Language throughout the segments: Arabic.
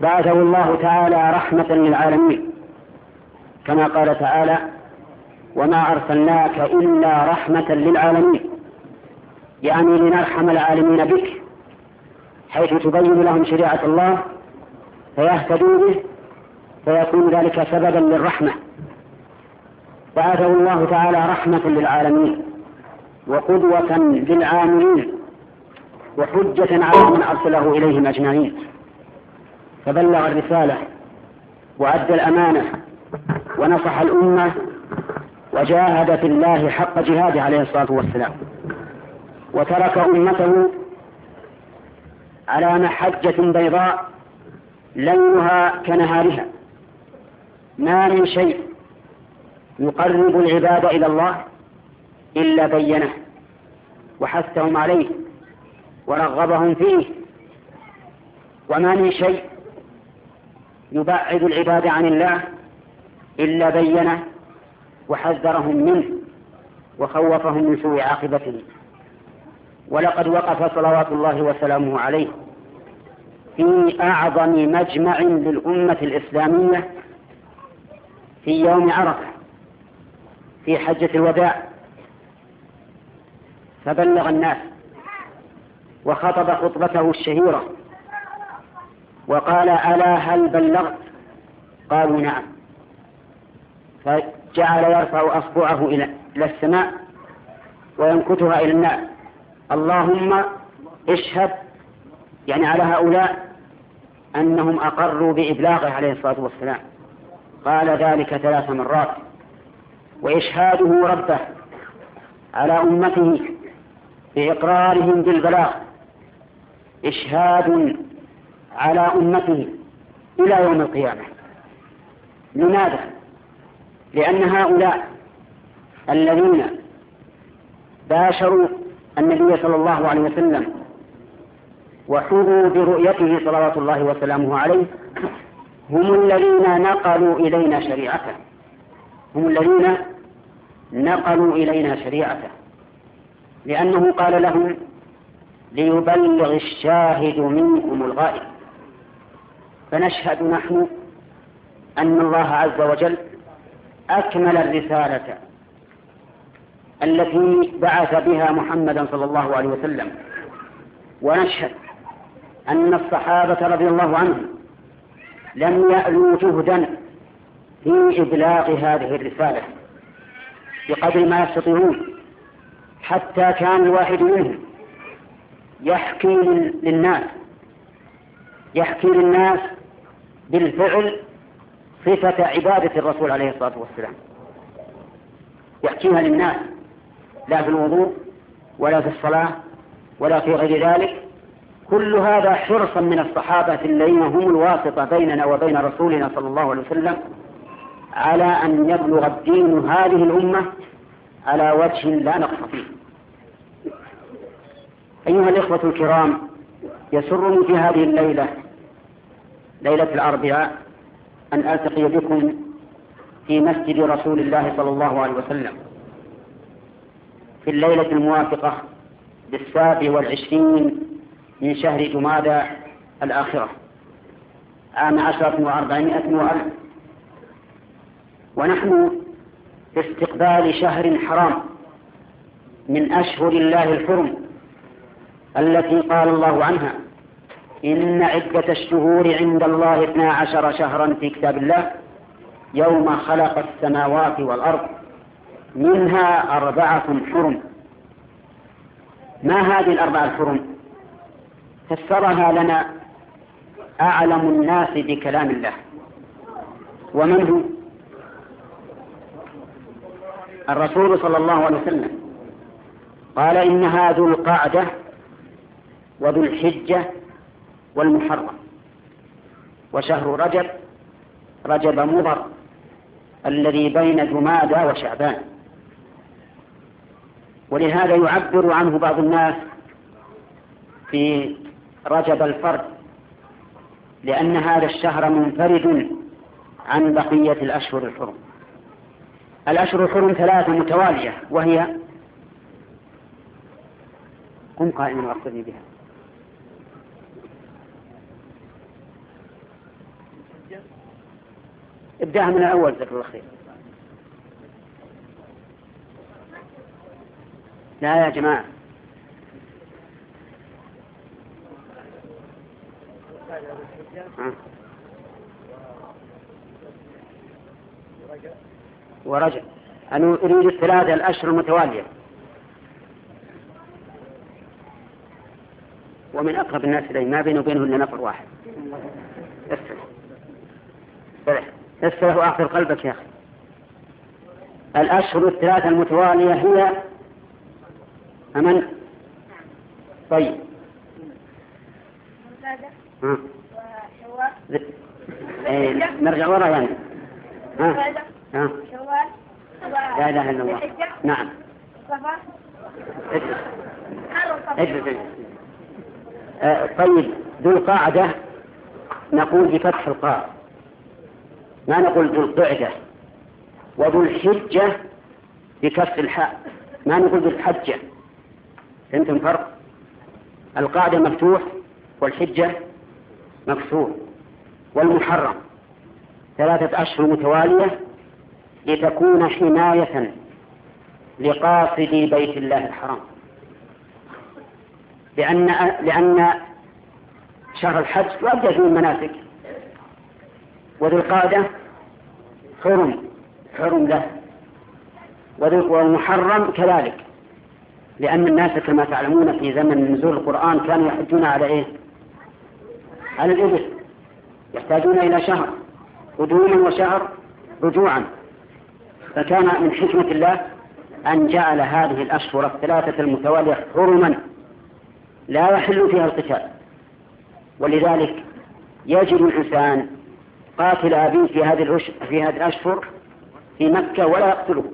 بعثه الله تعالى رحمة للعالمين. كما قال تعالى وما أرسلناك إلا رحمة للعالمين. يعني لنرحم العالمين بك حيث تبين لهم شريعة الله فيهتدوا به فيكون ذلك سببا للرحمة. بعثه الله تعالى رحمة للعالمين وقدوة للعاملين وحجة على من أرسله إليهم أجمعين. فبلغ الرسالة وأدى الأمانة ونصح الأمة وجاهد في الله حق جهاده عليه الصلاة والسلام. وترك أمته على محجة بيضاء ليلها كنهارها. ما من شيء يقرب العباد إلى الله إلا بينه وحثهم عليه ورغبهم فيه. وما من شيء يبعد العباد عن الله إلا بينه وحذرهم منه وخوفهم من سوء عاقبته. ولقد وقف صلوات الله وسلامه عليه في أعظم مجمع للأمة الإسلامية في يوم عرفة في حجة الوداع. فبلغ الناس وخطب خطبته الشهيرة وقال ألا هل بلغت؟ قالوا نعم. فجعل يرفع أصبعه إلى السماء وينكتها إلى الناس اللهم اشهد يعني على هؤلاء أنهم أقروا بإبلاغه عليه الصلاة والسلام. قال ذلك ثلاث مرات. وإشهاده ربه على أمته بإقرارهم بالبلاغ. إشهاد على أمته إلى يوم القيامة. لماذا؟ لأن هؤلاء الذين باشروا النبي صلى الله عليه وسلم وحظوا برؤيته صلوات الله وسلامه عليه هم الذين نقلوا إلينا شريعته. هم الذين نقلوا إلينا شريعته. لأنه قال لهم ليبلغ الشاهد منكم الغائب. فنشهد نحن أن الله عز وجل أكمل الرسالة التي بعث بها محمدا صلى الله عليه وسلم. ونشهد أن الصحابة رضي الله عنهم لم يألوا جهدا في إبلاغ هذه الرسالة بقدر ما يستطيعون حتى كان الواحد منهم يحكي للناس يحكي للناس بالفعل صفة عبادة الرسول عليه الصلاة والسلام. يحكيها للناس لا في الوضوء ولا في الصلاة ولا في غير ذلك. كل هذا حرصا من الصحابة الذين هم الواسطة بيننا وبين رسولنا صلى الله عليه وسلم على أن يبلغ الدين هذه الأمة على وجه لا نقص فيه. أيها الإخوة الكرام يسرني في هذه الليلة ليلة الأربعاء أن ألتقي بكم في مسجد رسول الله صلى الله عليه وسلم. في الليلة الموافقة بالسابع والعشرين من شهر جمادى الآخرة عام عشرة وأربعمائة وألف. ونحن في استقبال شهر حرام من أشهر الله الحرم التي قال الله عنها. إن عدة الشهور عند الله اثنا عشر شهرا في كتاب الله يوم خلق السماوات والأرض منها أربعة حرم. ما هذه الأربعة الحرم؟ فسرها لنا أعلم الناس بكلام الله. ومن هو؟ الرسول صلى الله عليه وسلم. قال إنها ذو القعدة وذو الحجة والمحرم. وشهر رجب رجب مضر الذي بين جمادى وشعبان. ولهذا يعبر عنه بعض الناس في رجب الفرد لأن هذا الشهر منفرد عن بقية الأشهر الحرم. الأشهر الحرم ثلاثة متوالية وهي قم قائما واخبرني بها. ابدأها من الأول جزاك الله خير. لا يا جماعة. ورجع. أنا أريد الثلاثة الأشهر المتوالية. ومن أقرب الناس إلي ما بينه وبينه إلا نفر واحد. استرح وآخر قلبك يا أخي. الأشهر الثلاثة المتوالية هي أمن؟ طيب. ها. إيه نرجع ورا يعني. ها؟ ها؟ لا إله إلا الله. نعم. اجلس. آه طيب ذو القاعدة نقول بفتح القاع. ما نقول ذو القعدة وذو الحجة بكسر الحاء. ما نقول ذو الحجة. فهمتم فرق؟ القاعدة مفتوح والحجة مكسور والمحرم. ثلاثة أشهر متوالية لتكون حماية لقاصدي بيت الله الحرام. لأن لأن شهر الحج يؤدى فيه المناسك. وذو القادة حرم حرم له. والمحرم كذلك. لأن الناس كما تعلمون في زمن نزول القرآن كانوا يحجون على إيه؟ على الإبل. يحتاجون إلى شهر قدوما وشهر رجوعا. فكان من حكمة الله أن جعل هذه الأشهر الثلاثة المتوالية حرما لا يحل فيها القتال. ولذلك يجد الإنسان قاتل أبيه في هذه في هذه الأشهر في مكة ولا يقتله.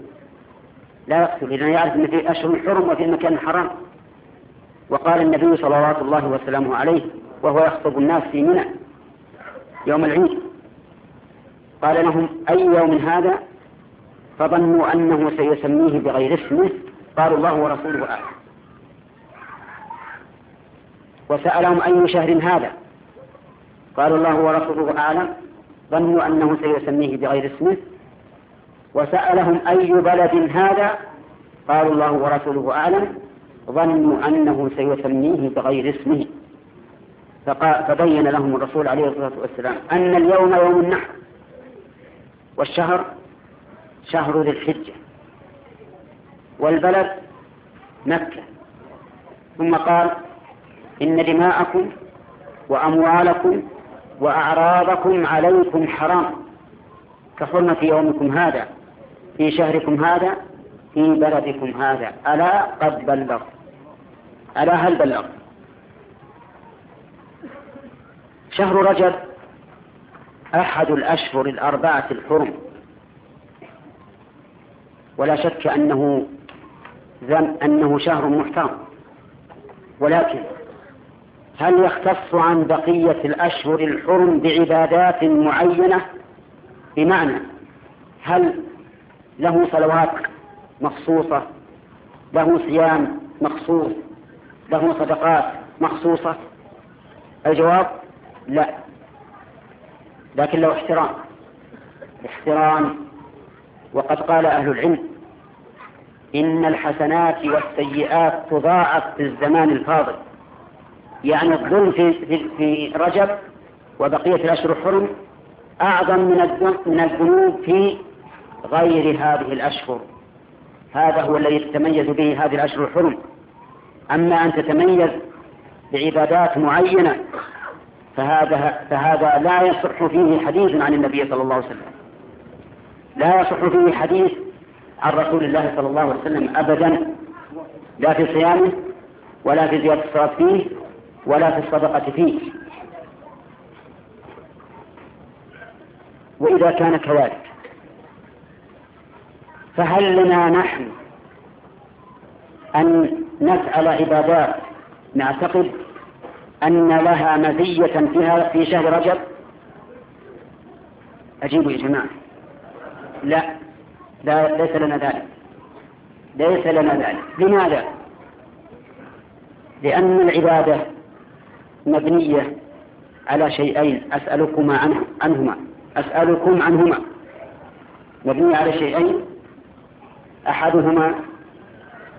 لا يقتل لأنه يعرف أن في أشهر حرم وفي مكان حرام. وقال النبي صلى الله وسلامه عليه وهو يخطب الناس في منى يوم العيد. قال لهم أي يوم هذا؟ فظنوا أنه سيسميه بغير اسمه. قالوا الله ورسوله أعلم. وسألهم أي شهر هذا؟ قالوا الله ورسوله أعلم. ظنوا أنه سيسميه بغير اسمه. وسألهم أي بلد هذا؟ قالوا الله ورسوله أعلم. ظنوا أنه سيسميه بغير اسمه. فبين لهم الرسول عليه الصلاة والسلام أن اليوم يوم النحر والشهر شهر ذي الحجة والبلد مكة. ثم قال إن دماءكم وأموالكم وأعراضكم عليكم حرام. كحرمة يومكم هذا في شهركم هذا في بلدكم هذا. ألا قد بلغ ألا هل بلغ شهر رجب أحد الأشهر الأربعة الحرم. ولا شك أنه أنه شهر محترم. ولكن هل يختص عن بقية الأشهر الحرم بعبادات معينة؟ بمعنى هل له صلوات مخصوصة؟ له صيام مخصوص؟ له صدقات مخصوصة؟ الجواب لا. لكن له احترام احترام. وقد قال أهل العلم إن الحسنات والسيئات تضاعف في الزمان الفاضل. يعني الظلم في, في, في رجب وبقية الأشهر الحرم أعظم من من الذنوب في غير هذه الأشهر. هذا هو الذي تتميز به هذه الأشهر الحرم. أما أن تتميز بعبادات معينة فهذا فهذا لا يصح فيه حديث عن النبي صلى الله عليه وسلم. لا يصح فيه حديث عن رسول الله صلى الله عليه وسلم أبدا لا في صيامه ولا في زيادة الصلاة فيه ولا في الصدقة فيه. وإذا كان كذلك فهل لنا نحن أن نفعل عبادات نعتقد أن لها مزية فيها في شهر رجب؟ أجيبوا يا جماعة. لا لا ليس لنا ذلك. ليس لنا ذلك. لماذا؟ لأن العبادة مبنية على شيئين أسألكما عنه عنهما. أسألكم عنهما. مبنية على شيئين. أحدهما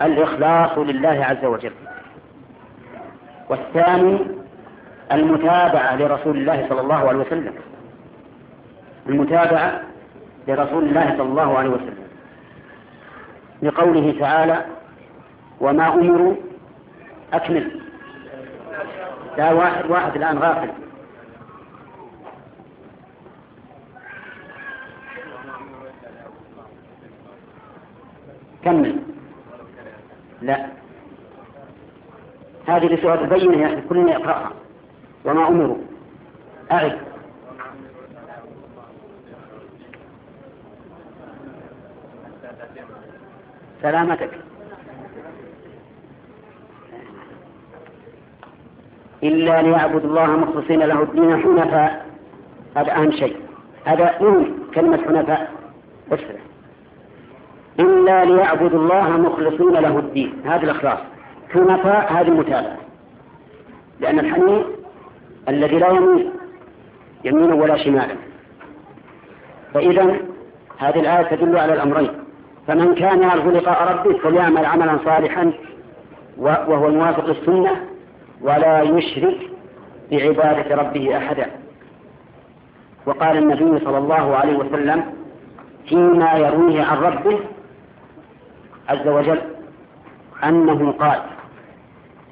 الإخلاص لله عز وجل. والثاني المتابعة لرسول الله صلى الله عليه وسلم. المتابعة لرسول الله صلى الله عليه وسلم. لقوله تعالى وما أمروا أكمل لا واحد واحد الآن غافل. كمل. لا. هذه لسورة البينة يعني كلنا يقرأها. وما أمروا أعد. سلامتك. إلا ليعبدوا الله مخلصين له الدين حنفاء. هذا أهم شيء. هذا مهم كلمة حنفاء. وشفة إلا ليعبدوا الله مخلصين له الدين. هذا الإخلاص. حنفاء هذه المتابعة. لأن الحنيف الذي لا يميل يمينا ولا شمالا. فإذا هذه الآية تدل على الأمرين. فمن كان يرجو لقاء ربه فليعمل عملا صالحا وهو موافق للسنة ولا يشرك بعبادة ربه أحدا. وقال النبي صلى الله عليه وسلم فيما يرويه عن ربه عز وجل أنه قال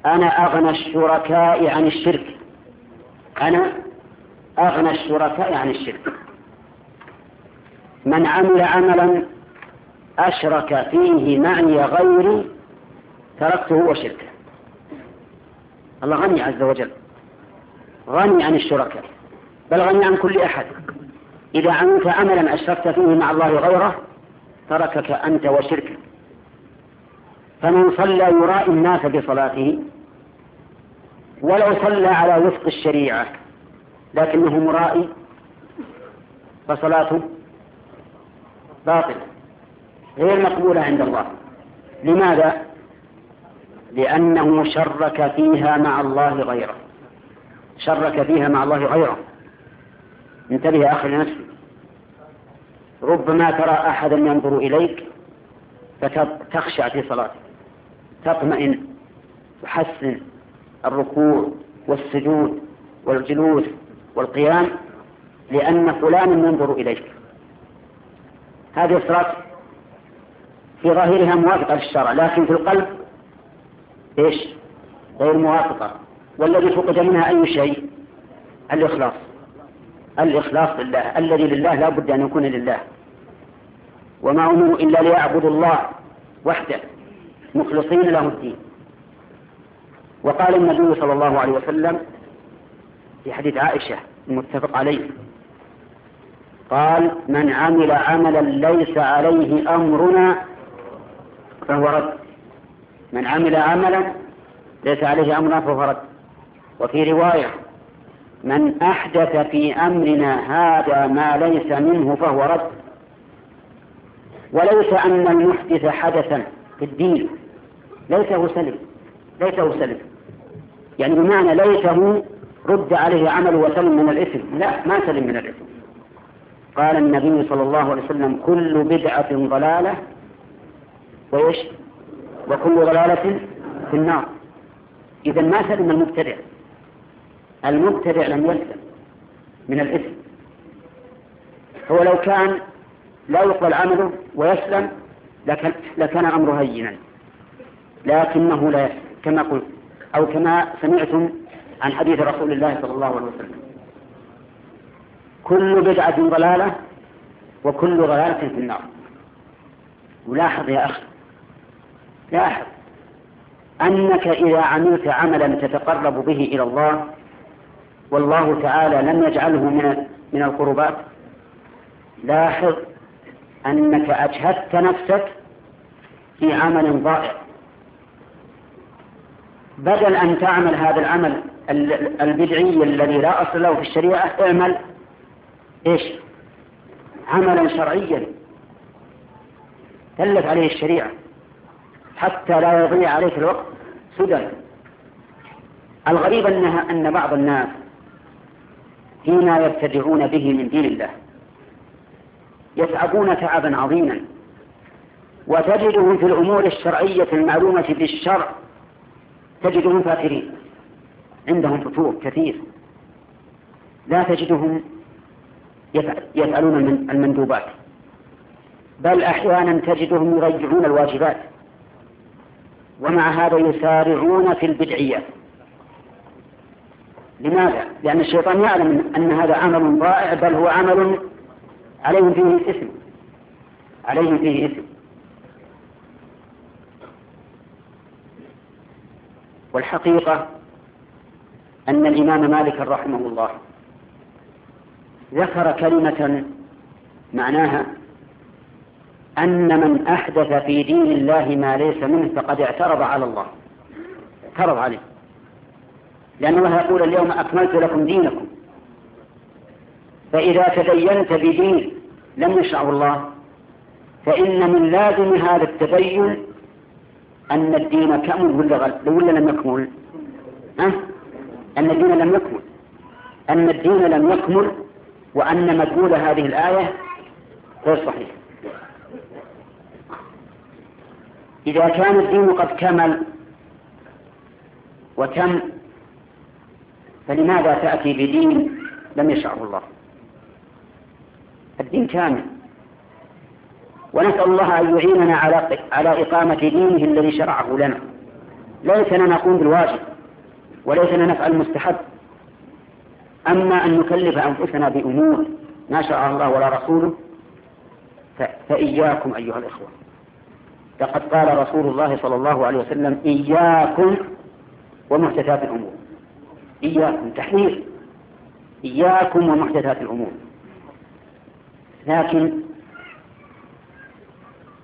أنا أغنى الشركاء عن الشرك. أنا أغنى الشركاء عن الشرك. من عمل عملا أشرك فيه معي غيري تركته وشركه الله غني عز وجل. غني عن الشركاء. بل غني عن كل أحد. إذا عملت عملا أشركت فيه مع الله غيره تركك أنت وشركك. فمن صلى يرائي الناس بصلاته ولو صلى على وفق الشريعة لكنه مرائي فصلاته باطلة غير مقبولة عند الله. لماذا؟ لأنه شرك فيها مع الله غيره. شرك فيها مع الله غيره. انتبه أخي لنفسك. ربما ترى أحدا ينظر إليك فتخشع في صلاتك. تطمئن تحسن الركوع والسجود والجلوس والقيام لأن فلانا ينظر إليك. هذه الصلاة في ظاهرها موافقة للشرع لكن في القلب إيش؟ غير موافقة. والذي فقد منها أي شيء؟ الإخلاص. الإخلاص لله. الذي لله لا بد أن يكون لله. وما أمروا إلا ليعبدوا الله وحده مخلصين له الدين. وقال النبي صلى الله عليه وسلم في حديث عائشة المتفق عليه قال من عمل عملا ليس عليه أمرنا فهو رد. من عمل عملا ليس عليه أمرنا فهو رد وفي رواية من أحدث في أمرنا هذا ما ليس منه فهو رد. وليس أن المحدث حدثا في الدين. ليته سلم ليته سلم يعني بمعنى ليته رد عليه عمل وسلم من الإثم. لا ما سلم من الإثم. قال النبي صلى الله عليه وسلم كل بدعة ضلالة. وإيش؟ وكل ضلالة في النار. إذا ما سلم المبتدع. المبتدع لم يسلم من الإثم. هو لو كان لا يقبل عمله ويسلم لكان, لكان أمره هينا. لكنه لا يسلم. كما قلت أو كما سمعتم عن حديث رسول الله صلى الله عليه وسلم. كل بدعة ضلالة وكل ضلالة في النار. ولاحظ يا أخي لاحظ أنك إذا عملت عملا تتقرب به إلى الله والله تعالى لم يجعله من من القربات. لاحظ أنك أجهدت نفسك في عمل ضائع. بدل أن تعمل هذا العمل البدعي الذي لا أصل له في الشريعة اعمل إيش؟ عملا شرعيا. تلف عليه الشريعة. حتى لا يضيع عليك الوقت سدى. الغريب أنها أن بعض الناس فيما يبتدعون به من دين الله يتعبون تعبا عظيما وتجدهم في الأمور الشرعية المعلومة بالشرع تجدهم فاكرين عندهم فتور كثير. لا تجدهم يفعلون المندوبات. بل أحيانا تجدهم يضيعون الواجبات. ومع هذا يسارعون في البدعيات لماذا؟ لأن الشيطان يعلم أن هذا عمل ضائع بل هو عمل عليهم فيه إثم. عليهم فيه إثم. والحقيقة أن الإمام مالك رحمه الله ذكر كلمة معناها أن من أحدث في دين الله ما ليس منه فقد اعترض على الله. اعترض عليه. لأن الله يقول اليوم أكملت لكم دينكم. فإذا تدينت بدين لم يشرعه الله فإن من لازم هذا التدين أن الدين كمل ولا ولا لم يكمل؟ أه؟ أن الدين لم يكمل. أن الدين لم يكمل وأن مدلول هذه الآية غير صحيح. إذا كان الدين قد كمل وتم فلماذا تأتي بدين لم يشرعه الله؟ الدين كامل. ونسأل الله أن يعيننا على على إقامة دينه الذي شرعه لنا. ليسنا نقوم بالواجب وليسنا نفعل المستحب. أما أن نكلف أنفسنا بأمور ما شرع الله ولا رسوله فإياكم أيها الإخوة. لقد قال رسول الله صلى الله عليه وسلم إياكم ومحدثات الأمور. إياكم تحذير. إياكم ومحدثات الأمور. لكن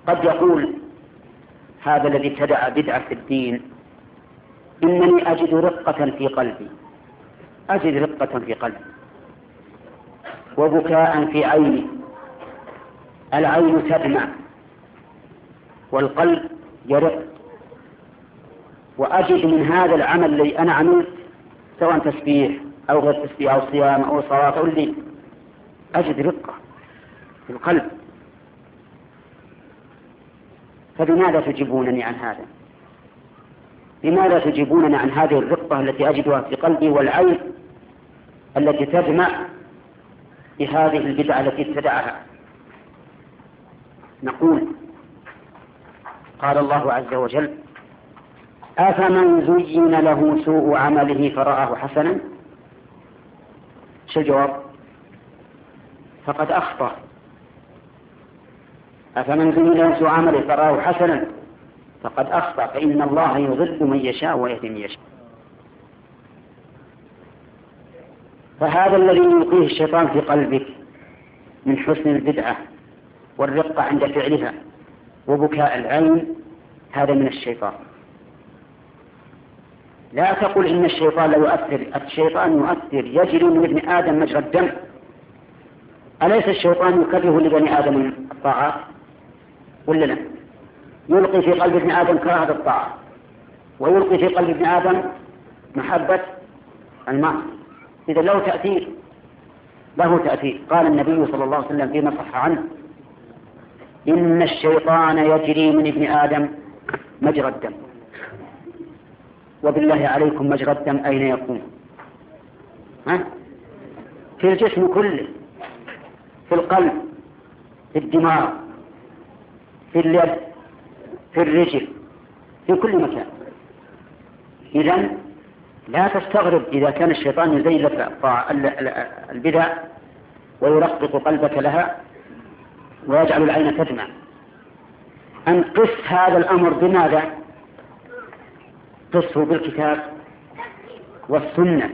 قد يقول هذا الذي ابتدع بدعة في الدين إنني أجد رقة في قلبي. أجد رقة في قلبي. وبكاء في عيني. العين تدمع. والقلب يرق وأجد من هذا العمل الذي أنا عملت سواء تسبيح أو غير تسبيح أو صيام أو صلاة أو اللي أجد رقة في القلب. فبماذا تجيبونني عن هذا؟ لماذا تجيبونني عن هذه الرقة التي أجدها في قلبي والعين التي تجمع بهذه البدعة التي ابتدعها؟ نقول قال الله عز وجل أفمن زين له سوء عمله فرآه حسنا؟ شو الجواب؟ فقد أخطأ. أفمن زين له سوء عمله فرآه حسنا؟ فقد أخطأ. فإن الله يضل من يشاء ويهدي من يشاء. فهذا الذي يلقيه الشيطان في قلبك من حسن البدعة والرقة عند فعلها. وبكاء العين هذا من الشيطان. لا تقل إن الشيطان لا يؤثر. الشيطان يؤثر. يجري من ابن آدم مجرى الدم. أليس الشيطان يكره لبني آدم الطاعات ولا لا؟ يلقي في قلب ابن آدم كراهة الطاعة. ويلقي في قلب ابن آدم محبة المعصية. إذا له تأثير. له تأثير. قال النبي صلى الله عليه وسلم فيما صح عنه. إن الشيطان يجري من ابن آدم مجرى الدم. وبالله عليكم مجرى الدم أين يكون؟ ها؟ في الجسم كله في القلب في الدماغ في اليد في الرجل في كل مكان. إذا لا تستغرب إذا كان الشيطان يزين لك البدع ويرقق قلبك لها ويجعل العين تدمع. أن قس هذا الأمر بماذا؟ قسه بالكتاب والسنة.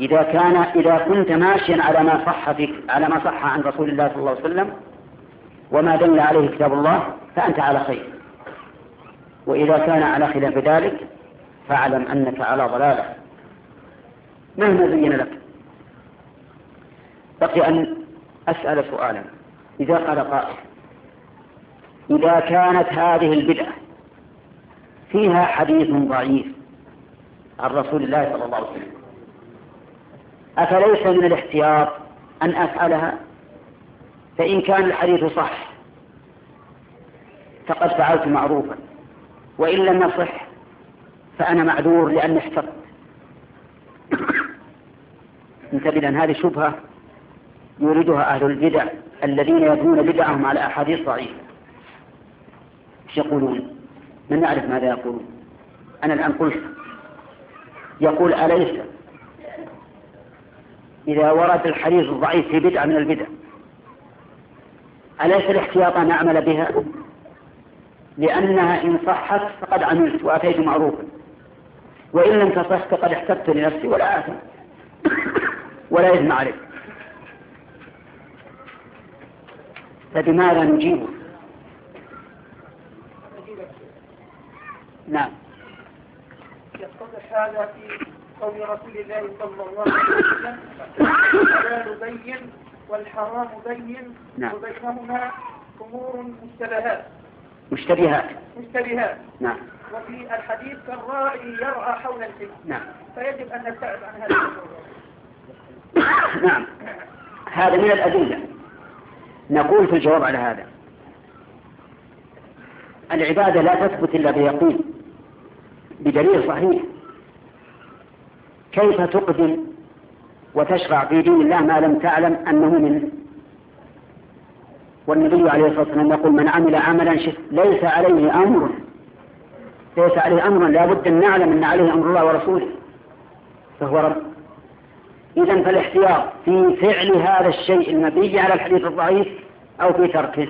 إذا كان إذا كنت ماشيا على ما صح فيك على ما صح عن رسول الله صلى الله عليه وسلم وما دل عليه كتاب الله فأنت على خير. وإذا كان على خلاف ذلك فاعلم أنك على ضلالة. مهما زين لك. بقي أن أسأل سؤالا. إذا قال قائل إذا كانت هذه البدعة فيها حديث ضعيف عن رسول الله صلى الله عليه وسلم أفليس من الاحتياط أن أفعلها؟ فإن كان الحديث صح فقد فعلت معروفا وإن لم يصح فأنا معذور لأني احترت انتبه هذه شبهة يريدها أهل البدع. الذين يبنون بدعهم على أحاديث ضعيفة. إيش يقولون؟ من نعرف ماذا يقولون؟ أنا الآن قلت يقول أليس إذا ورد الحديث الضعيف في بدعة من البدع؟ أليس الاحتياط أن أعمل بها؟ لأنها إن صحت فقد عملت وأتيت معروفا. وإن لم تصح فقد احتجت لنفسي ولا آثم. ولا إثم عليك. فبماذا نجيبه. نعم. يتضح هذا في قول رسول الله صلى الله عليه وسلم الحلال بين والحرام بين نعم. وبينهما أمور مشتبهات. مشتبهات. مشتبهات. نعم. وفي الحديث كالراعي يرعى حول الحمى نعم. فيجب أن نبتعد عن هذا. نعم. هذا من الأدلة. نقول في الجواب على هذا. العبادة لا تثبت إلا بيقين بدليل صحيح. كيف تقدم وتشرع في دين الله ما لم تعلم أنه منه والنبي عليه الصلاة والسلام يقول من عمل عملا ليس عليه أمر. ليس عليه أمر لا بد أن نعلم أن عليه أمر الله ورسوله فهو رب. إذا فالاحتياط في فعل هذا الشيء المبني على الحديث الضعيف أو في تركه.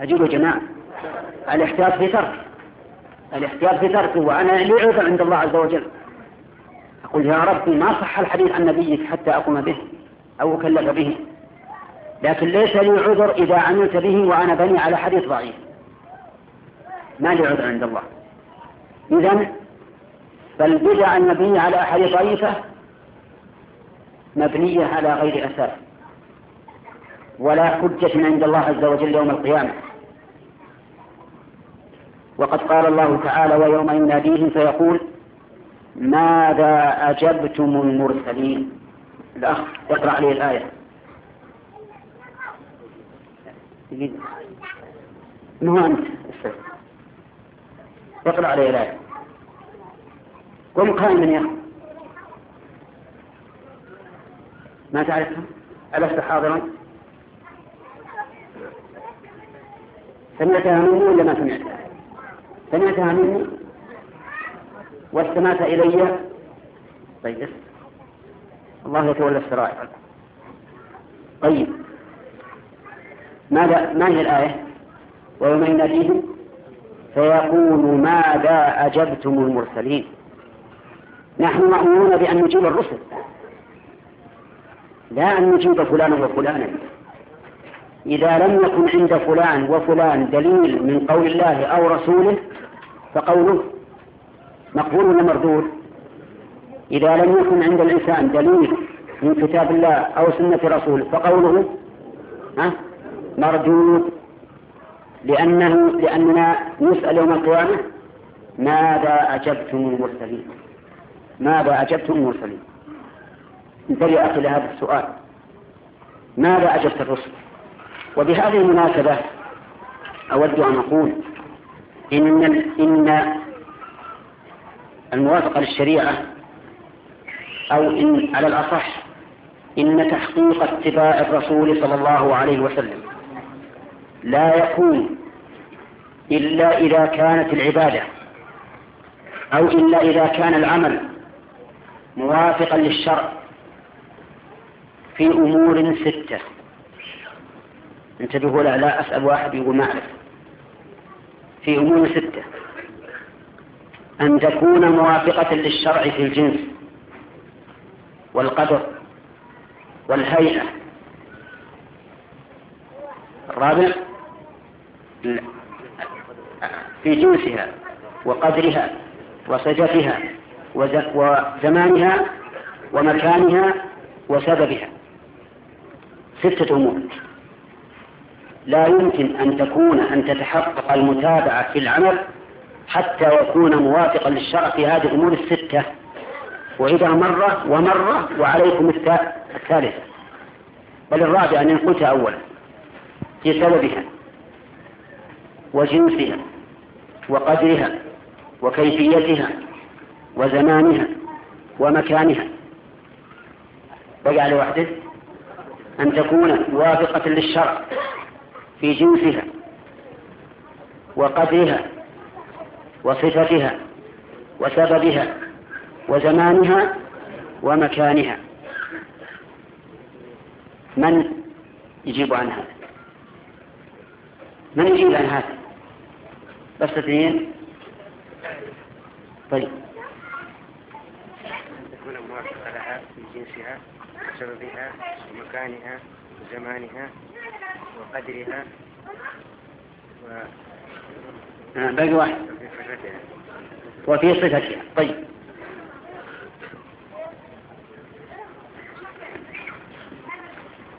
أجيب يا جماعة الاحتياط في تركه الاحتياط في تركه وأنا لي عذر عند الله عز وجل. أقول يا ربي ما صح الحديث عن نبيك حتى أقوم به أو أكلف به. لكن ليس لي عذر إذا عملت به وأنا بني على حديث ضعيف. ما لي عذر عند الله. إذا فالبدع المبنية على أحاديث ضعيفة مبنية على غير أساس ولا حجة عند الله عز وجل يوم القيامة. وقد قال الله تعالى ويوم يناديهم فيقول ماذا أجبتم المرسلين؟ الأخ اقرأ عليه الآية. ما هو أنت؟ اقرأ عليه الآية. قم قائما يا أخي. ما تعرفها ألست حاضرا؟ سمعتها مني ولا ما سمعتها سمعتها مني واستمعت إلي؟ طيب. الله يتولى السرائر طيب. ماذا ما هي الآية؟ ويوم يناديهم؟ فيقول ماذا أجبتم المرسلين؟ نحن مأمورون بأن نجيب الرسل. لا أن نجيب فلانا وفلانا. إذا لم يكن عند فلان وفلان دليل من قول الله أو رسوله فقوله مقبول ولا مردود؟ إذا لم يكن عند الإنسان دليل من كتاب الله أو سنة رسوله فقوله ها؟ مردود. لأنه لأننا نسأل يوم القيامة ماذا أجبتم المرسلين؟ ماذا أجبتم المرسلين؟ انتبه أخي لهذا السؤال. ماذا أجبت الرسل؟ وبهذه المناسبة أود أن أقول إن إن الموافقة للشريعة أو إن على الأصح إن تحقيق اتباع الرسول صلى الله عليه وسلم لا يكون إلا إذا كانت العبادة أو إلا إذا كان العمل موافقا للشرع. في أمور ستة. انتبهوا لا لا أسأل واحد يقول ما أعرف. في أمور ستة. أن تكون موافقة للشرع في الجنس والقدر والهيئة. الرابع في جنسها وقدرها وصفتها وزمانها ومكانها وسببها. ستة أمور. لا يمكن أن تكون أن تتحقق المتابعة في العمل حتى يكون موافقا للشرع في هذه الأمور الستة. وإذا مرة ومرة وعليكم الثالثة. بل الرابعة أن قلتها أولا في سببها وجنسها وقدرها وكيفيتها وزمانها ومكانها. بقى على وحده أن تكون موافقة للشرع في جنسها وقدرها وصفتها وسببها وزمانها ومكانها. من يجيب عن هذا؟ من يجيب عن هذا؟ بس اثنين. طيب. وسببها ومكانها وزمانها وقدرها و... آه باقي واحد. وفي صفتها. طيب.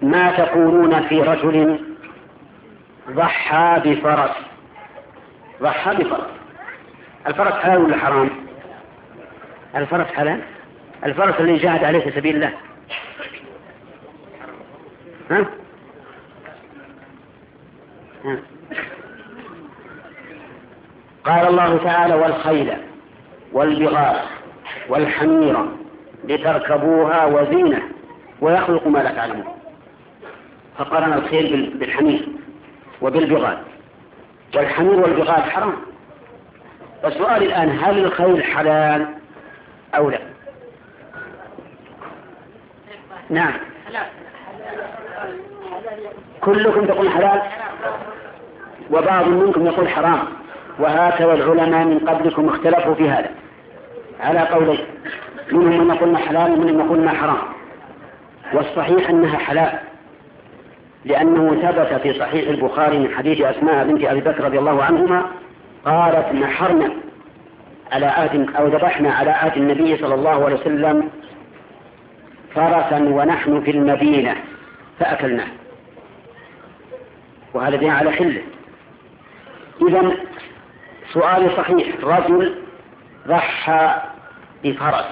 ما تقولون في رجل ضحى بفرس؟ ضحى بفرس. الفرس حلال ولا حرام؟ الفرس حلال. الفرس اللي جاهد عليه في سبيل الله. ها؟ ها؟ قال الله تعالى والخيل والبغال والحمير لتركبوها وزينة ويخلق ما لا تعلمون. فقارن الخيل بالحمير وبالبغال والحمير والبغال حرام. السؤال الآن هل الخيل حلال أو لا؟ نعم. كلكم تقول حلال وبعض منكم يقول حرام. وهكذا العلماء من قبلكم اختلفوا في هذا. على قولين منهم من يقول حلال ومنهم يقول ما حرام. والصحيح أنها حلال لأنه ثبت في صحيح البخاري من حديث أسماء بنت أبي بكر رضي الله عنهما قالت نحرنا على عهد أو ذبحنا على عهد النبي صلى الله عليه وسلم فرسا ونحن في المدينة. فأكلناه. وهذا دين على حله. اذا سؤال صحيح. رجل ضحى بفرس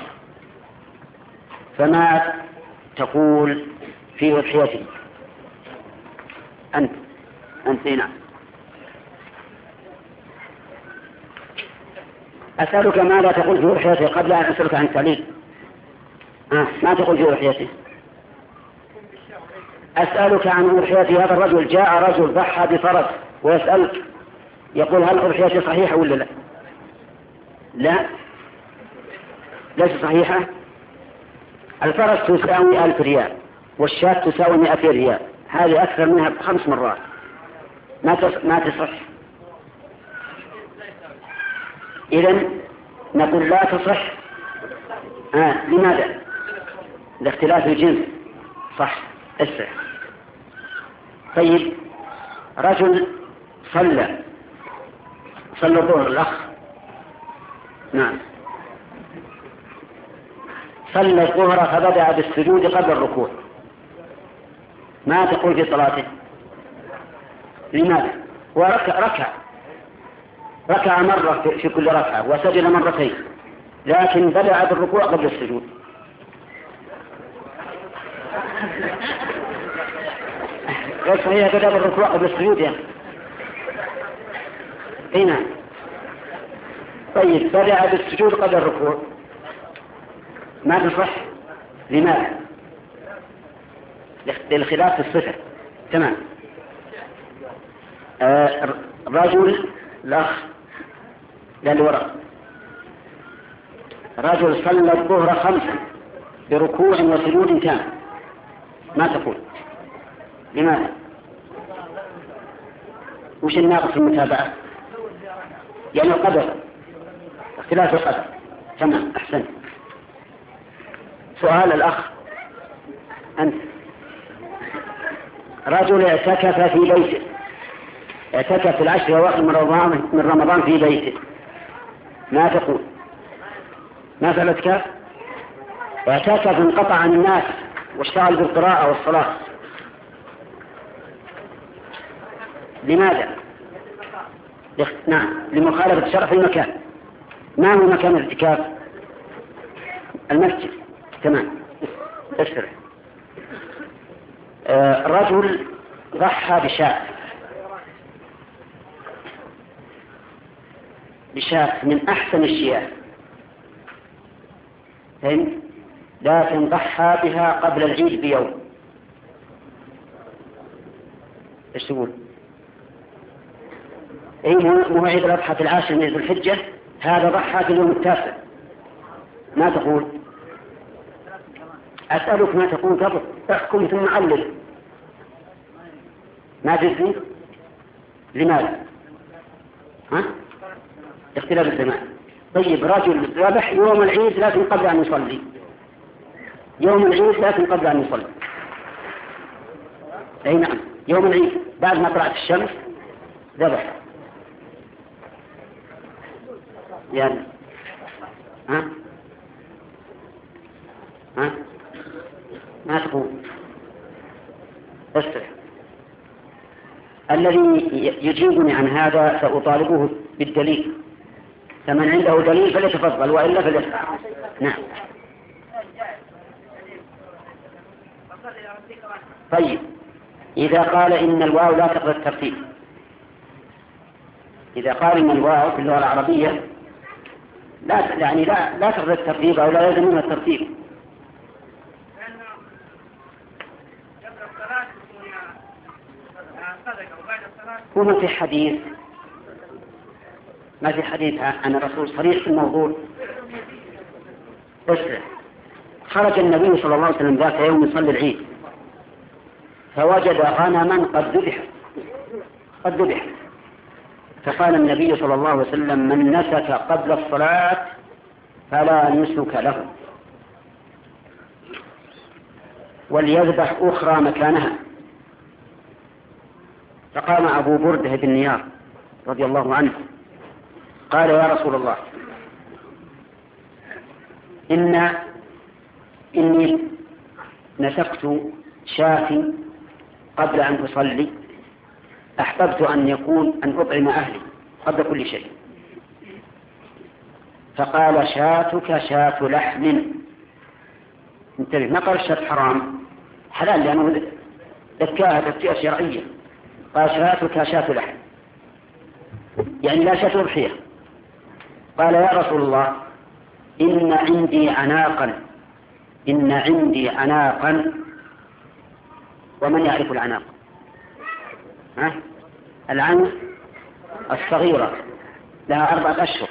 فما تقول في أضحيته أنت أنت نعم أسألك ماذا تقول في أضحيته قبل أن أسألك عن التعليل؟ ما تقول في أضحيته أسألك عن أضحية هذا الرجل جاء رجل ضحى بفرس ويسألك يقول هل أضحيتي صحيحة ولا لا؟ لا. ليس صحيحة. الفرس تساوي ألف ريال والشاة تساوي مئة ريال. هذه أكثر منها بخمس مرات. ما ما تصح. إذا نقول لا تصح. آه لماذا؟ لاختلاف الجنس. صح. اسرع طيب رجل صلى. صلى الظهر الأخ. نعم. صلى الظهر فبدأ بالسجود قبل الركوع. ما تقول في صلاته؟ لماذا؟ وركع ركع ركع. مرة في كل ركعة وسجد مرتين. لكن بدأ بالركوع قبل السجود. غير صحيح بدأ بالركوع قبل السجود يعني. أي نعم. طيب بدأ بالسجود قبل الركوع. ما تصح لماذا؟ للخلاف في الصفة تمام. آه رجل الأخ للوراء رجل صلى الظهر خمسا بركوع وسجود تام. ما تقول؟ لماذا؟ وش الناقص في المتابعة؟ يعني القدر اختلاف القدر. تمام أحسن. سؤال الأخ أنت. رجل اعتكف في بيته. اعتكف في العشر الأواخر من رمضان من رمضان في بيته. ما تقول؟ ما فعل اعتكاف اعتكف انقطع عن الناس. واشتغل بالقراءة والصلاة. لماذا؟ نعم لمخالفة في المكان. ما هو مكان الاعتكاف؟ المسجد. تمام. اسرع آه رجل ضحى بشاة. بشاة من أحسن الشياه. فهمت؟ لكن ضحى بها قبل العيد بيوم إيش تقول؟ اي مو عيد الأضحى في العاشر من ذي الحجة هذا ضحى في اليوم التاسع ما تقول؟ أسألك ما تقول قبل احكم ثم علل ما تدري؟ لماذا؟ ها؟ اختلاف الزمان طيب رجل ذبح يوم العيد لكن قبل أن يصلي يوم العيد لكن قبل أن يصلي. أي نعم يوم العيد بعد ما طلعت الشمس ذبح. يعني ها؟ ها؟ ما تقول؟ استرح. الذي يجيبني عن هذا سأطالبه بالدليل. فمن عنده دليل فليتفضل وإلا فليسمع نعم. طيب. إذا قال إن الواو لا تقضي الترتيب. إذا قال إن الواو في اللغة العربية لا يعني لا لا تقضي الترتيب أو لا يلزم منها الترتيب. هو في حديث ما في حديث عن الرسول صريح في الموضوع. بس. خرج النبي صلى الله عليه وسلم ذات يوم يصلي العيد. فوجد غنما قد ذبحت قد ذبحت فقال النبي صلى الله عليه وسلم من نسك قبل الصلاة فلا نسك له. وليذبح أخرى مكانها. فقام أبو بردة بن نيار رضي الله عنه قال يا رسول الله إن إني نسقت شاة قبل أن أصلي أحببت أن يكون أن أطعم أهلي قبل كل شيء. فقال شاتك شاة لحم. انتبه ما قال الشاة حرام؟ حلال لأنه ذكاها تذكية شرعية. قال شاتك شاة لحم. يعني لا شاة أضحية قال يا رسول الله إن عندي عناقا إن عندي عناقا ومن يعرف العناق؟ ها؟ العنق الصغيرة لها أربعة أشهر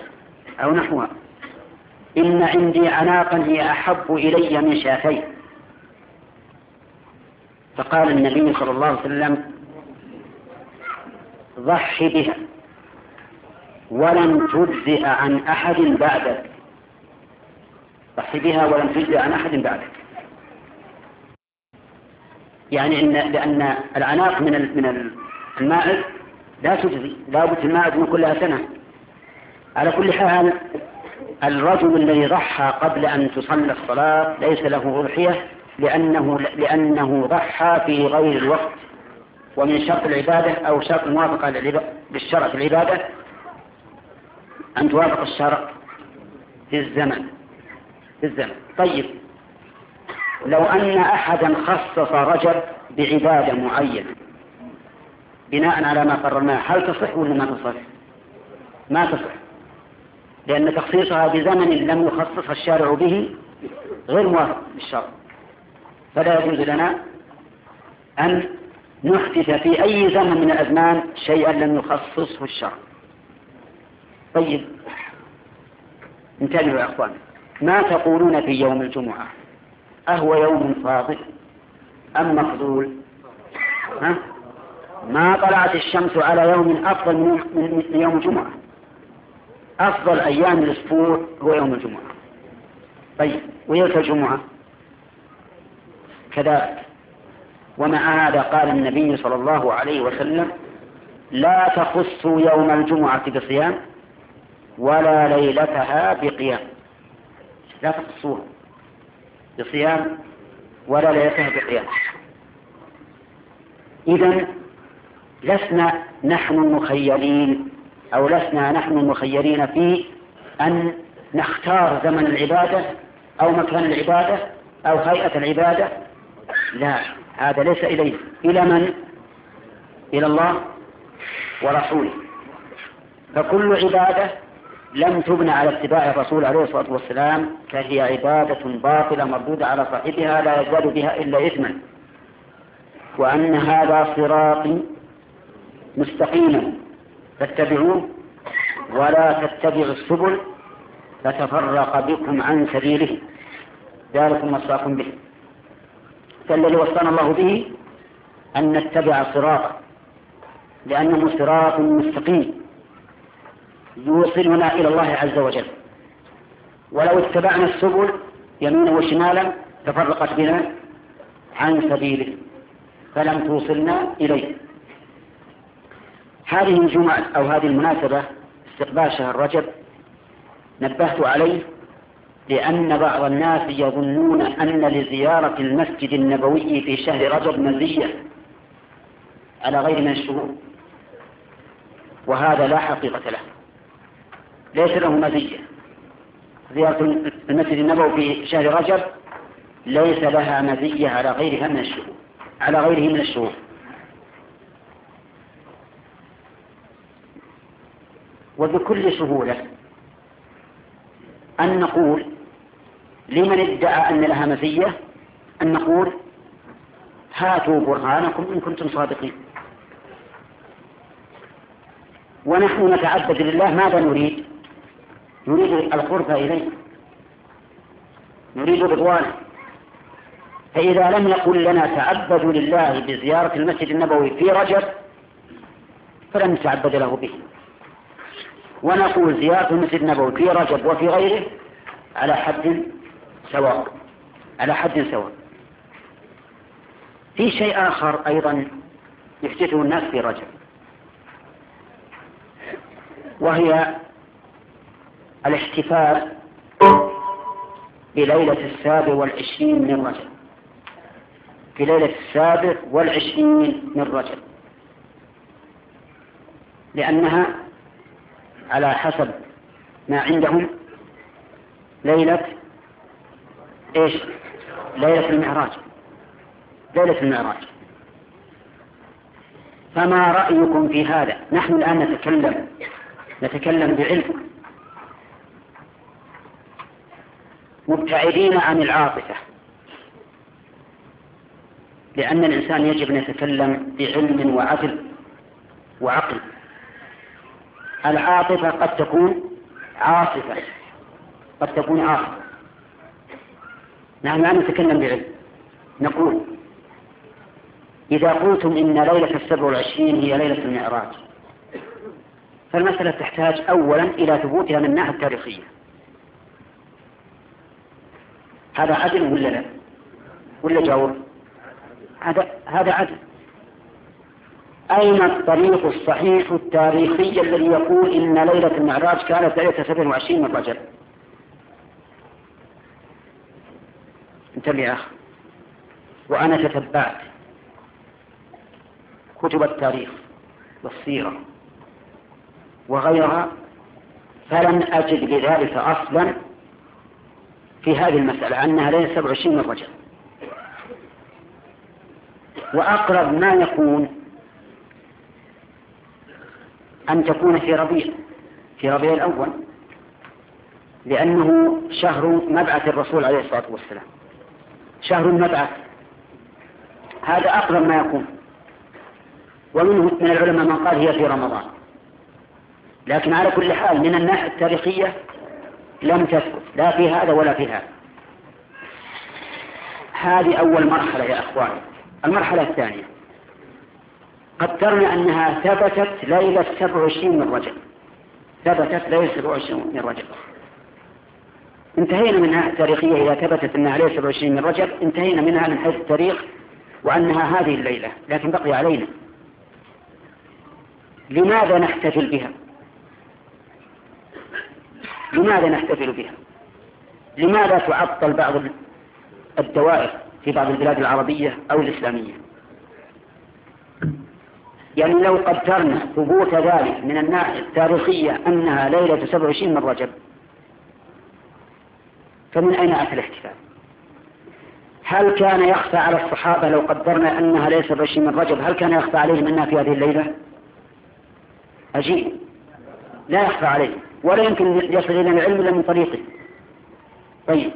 أو نحوها. إن عندي عناقا هي أحب إلي من شاتين. فقال النبي صلى الله عليه وسلم ضح بها ولن تجزئ عن أحد بعدك. ضح بها ولن تجزئ عن أحد بعدك. يعني إن لأن العناق من من الماعز لا تجزي لا بد الماعز من كلها سنة. على كل حال الرجل الذي ضحى قبل أن تصلى الصلاة ليس له أضحية لأنه لأنه ضحى في غير الوقت. ومن شرط العبادة أو شرط الموافقة بالشرع في العبادة أن توافق الشرع في الزمن. في الزمن. طيب. لو أن أحدا خصص رجب بعبادة معينة بناء على ما قررناه هل تصح ولا ما تصح؟ ما تصح. لأن تخصيصها بزمن لم يخصص الشارع به غير موافق بالشرع فلا يجوز لنا أن نحدث في أي زمن من الأزمان شيئا لم يخصصه الشرع. طيب انتبهوا يا أخوان ما تقولون في يوم الجمعة؟ أهو يوم فاضل أم مفضول؟ ها؟ ما طلعت الشمس على يوم أفضل من يوم الجمعة. أفضل أيام الأسبوع هو يوم الجمعة. طيب ويلك الجمعة؟ كذلك. ومع هذا قال النبي صلى الله عليه وسلم لا تخصوا يوم الجمعة بصيام ولا ليلتها بقيام. لا تخصوها. بصيام ولا ليلتها بقيام إذا لسنا نحن مخيرين أو لسنا نحن مخيرين في أن نختار زمن العبادة أو مكان العبادة أو هيئة العبادة. لا هذا ليس إليه إلى من؟ إلى الله ورسوله. فكل عبادة لم تبنى على اتباع الرسول عليه الصلاة والسلام فهي عبادة باطلة مردودة على صاحبها لا يزداد بها إلا إثما. وأن هذا صراطي مستقيما. فاتبعوه ولا تتبعوا السبل فتفرق بكم عن سبيله. ذلكم وصاكم به. فالذي وصانا الله به أن نتبع صراطا لأنه صراط مستقيم. يوصلنا إلى الله عز وجل. ولو اتبعنا السبل يمينا وشمالا تفرقت بنا عن سبيله فلم توصلنا إليه. هذه الجمعة أو هذه المناسبة استقبال شهر رجب نبهت عليه لأن بعض الناس يظنون أن لزيارة المسجد النبوي في شهر رجب مزية على غير من الشهور وهذا لا حقيقة له. ليس له مزية. زيارة المسجد النبوي في شهر رجب ليس لها مزية على غيرها من الشهور. على غيره من الشهور. وبكل سهولة أن نقول لمن ادعى أن لها مزية أن نقول هاتوا برهانكم إن كنتم صادقين. ونحن نتعبد لله ماذا نريد؟ نريد القرب إليه نريد رضوانه فإذا لم يقل لنا تعبدوا لله بزيارة المسجد النبوي في رجب فلن نتعبد له به. ونقول زيارة المسجد النبوي في رجب وفي غيره على حد سواء. على حد سواء. في شيء آخر أيضا يحدثه الناس في رجب. وهي الاحتفال بليلة السابع والعشرين من رجب. في ليلة السابع والعشرين من رجب. لأنها على حسب ما عندهم ليلة إيش؟ ليلة المعراج. ليلة المعراج. فما رأيكم في هذا؟ نحن الآن نتكلم نتكلم بعلم. مبتعدين عن العاطفة. لأن الإنسان يجب أن يتكلم بعلم وعدل وعقل. العاطفة قد تكون عاصفة قد تكون عاصفة نحن لا نتكلم بعلم نقول إذا قلتم إن ليلة السبع والعشرين هي ليلة المعراج فالمسألة تحتاج أولا إلى ثبوتها من الناحية التاريخية. هذا عدل ولا لا؟ ولا جور هذا هذا عدل. أين الطريق الصحيح التاريخي الذي يقول إن ليلة المعراج كانت ليلة 27 من رجب؟ انتبه يا أخي. وأنا تتبعت. كتب التاريخ والسيرة وغيرها فلم أجد لذلك أصلا في هذه المسألة أنها ليلة 27 من رجب. وأقرب ما يكون أن تكون في ربيع في ربيع الأول لأنه شهر مبعث الرسول عليه الصلاة والسلام. شهر المبعث هذا أقرب ما يكون. ومنه من العلماء من قال هي في رمضان. لكن على كل حال من الناحية التاريخية لم تثبت لا في هذا ولا في هذا. هذه أول مرحلة يا أخواني. المرحلة الثانية. قدرنا أنها ثبتت ليلة 27 من رجب. ثبتت ليلة 27 من رجب. انتهينا منها التاريخية إذا ثبتت أنها ليس 27 من رجب انتهينا منها من حيث التاريخ وأنها هذه الليلة لكن بقي علينا. لماذا نحتفل بها؟ لماذا نحتفل بها؟ لماذا تعطل بعض الدوائر في بعض البلاد العربية أو الإسلامية؟ يعني لو قدرنا ثبوت ذلك من الناحية التاريخية أنها ليلة 27 من رجب فمن أين أتى الاحتفال؟ هل كان يخفى على الصحابة لو قدرنا أنها ليس 27 من رجب؟ هل كان يخفى عليهم أنها في هذه الليلة؟ عجيب لا يخفى عليهم. ولا يمكن يصل إلى العلم إلا من طريقه. طيب.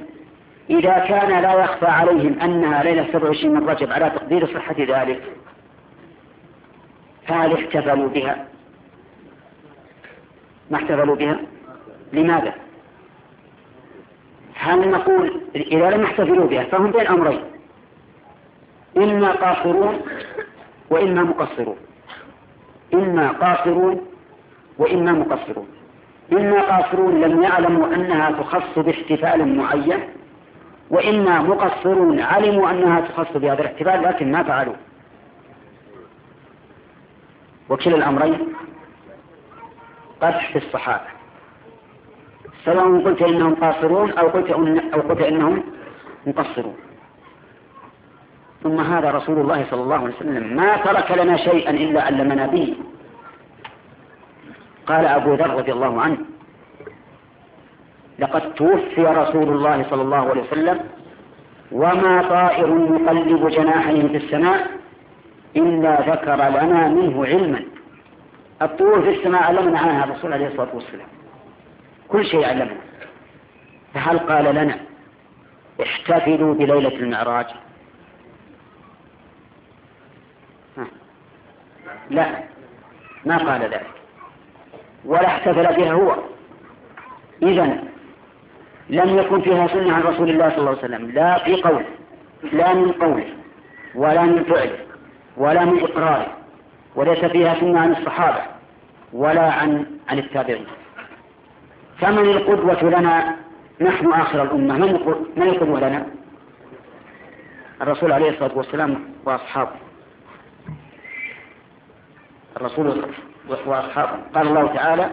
إذا كان لا يخفى عليهم أنها ليلة 27 من رجب على تقدير صحة ذلك فهل احتفلوا بها؟ ما احتفلوا بها؟ لماذا؟ هل نقول إذا لم يحتفلوا بها فهم بين أمرين إما قاصرون وإما مقصرون. إما قاصرون وإما مقصرون. إما قاصرون لم يعلموا أنها تخص باحتفال معين وإما مقصرون علموا أنها تخص بهذا الاحتفال لكن ما فعلوا. وكلا الأمرين قدح في الصحابة. سواء قلت إنهم قاصرون أو قلت, أو قلت إنهم مقصرون. ثم هذا رسول الله صلى الله عليه وسلم ما ترك لنا شيئا إلا علمنا به. قال أبو ذر رضي الله عنه لقد توفي رسول الله صلى الله عليه وسلم وما طائر يقلب جناحيه في السماء إلا ذكر لنا منه علما. الطيور في السماء علمنا عنها الرسول عليه الصلاة والسلام. كل شيء علمنا. فهل قال لنا احتفلوا بليلة المعراج؟ لا. ما قال ذلك. ولا احتفل بها هو. إذا لم يكن فيها سنة عن رسول الله صلى الله عليه وسلم لا في قول لا من قول ولا من فعل ولا من إقرار وليس فيها سنة عن الصحابة ولا عن عن التابعين. فمن القدوة لنا؟ نحن آخر الأمة. من من القدوة لنا؟ الرسول عليه الصلاة والسلام وأصحابه. الرسول وأصحابه. قال الله تعالى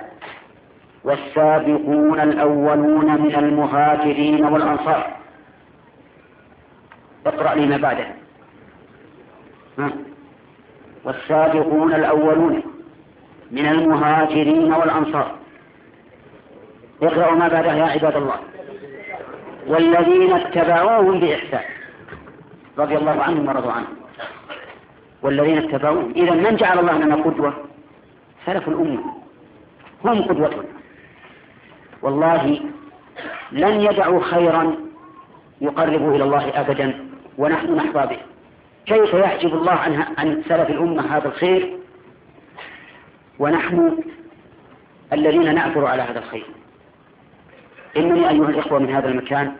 والسابقون الأولون من المهاجرين والأنصار. اقرأ لي ما بعده. والسابقون الأولون من المهاجرين والأنصار. اقرأوا ما بعده يا عباد الله. والذين اتبعوهم بإحسان. رضي الله عنهم ورضوا عنه. والذين اتبعوهم. إذا من جعل الله لنا قدوة؟ سلف الأمة هم قدوتنا والله لن يدعوا خيرا يقرب إلى الله أبدا ونحن نحظى به. كيف يحجب الله عن عن سلف الأمة هذا الخير؟ ونحن الذين نعثر على هذا الخير. إنني أيها الإخوة من هذا المكان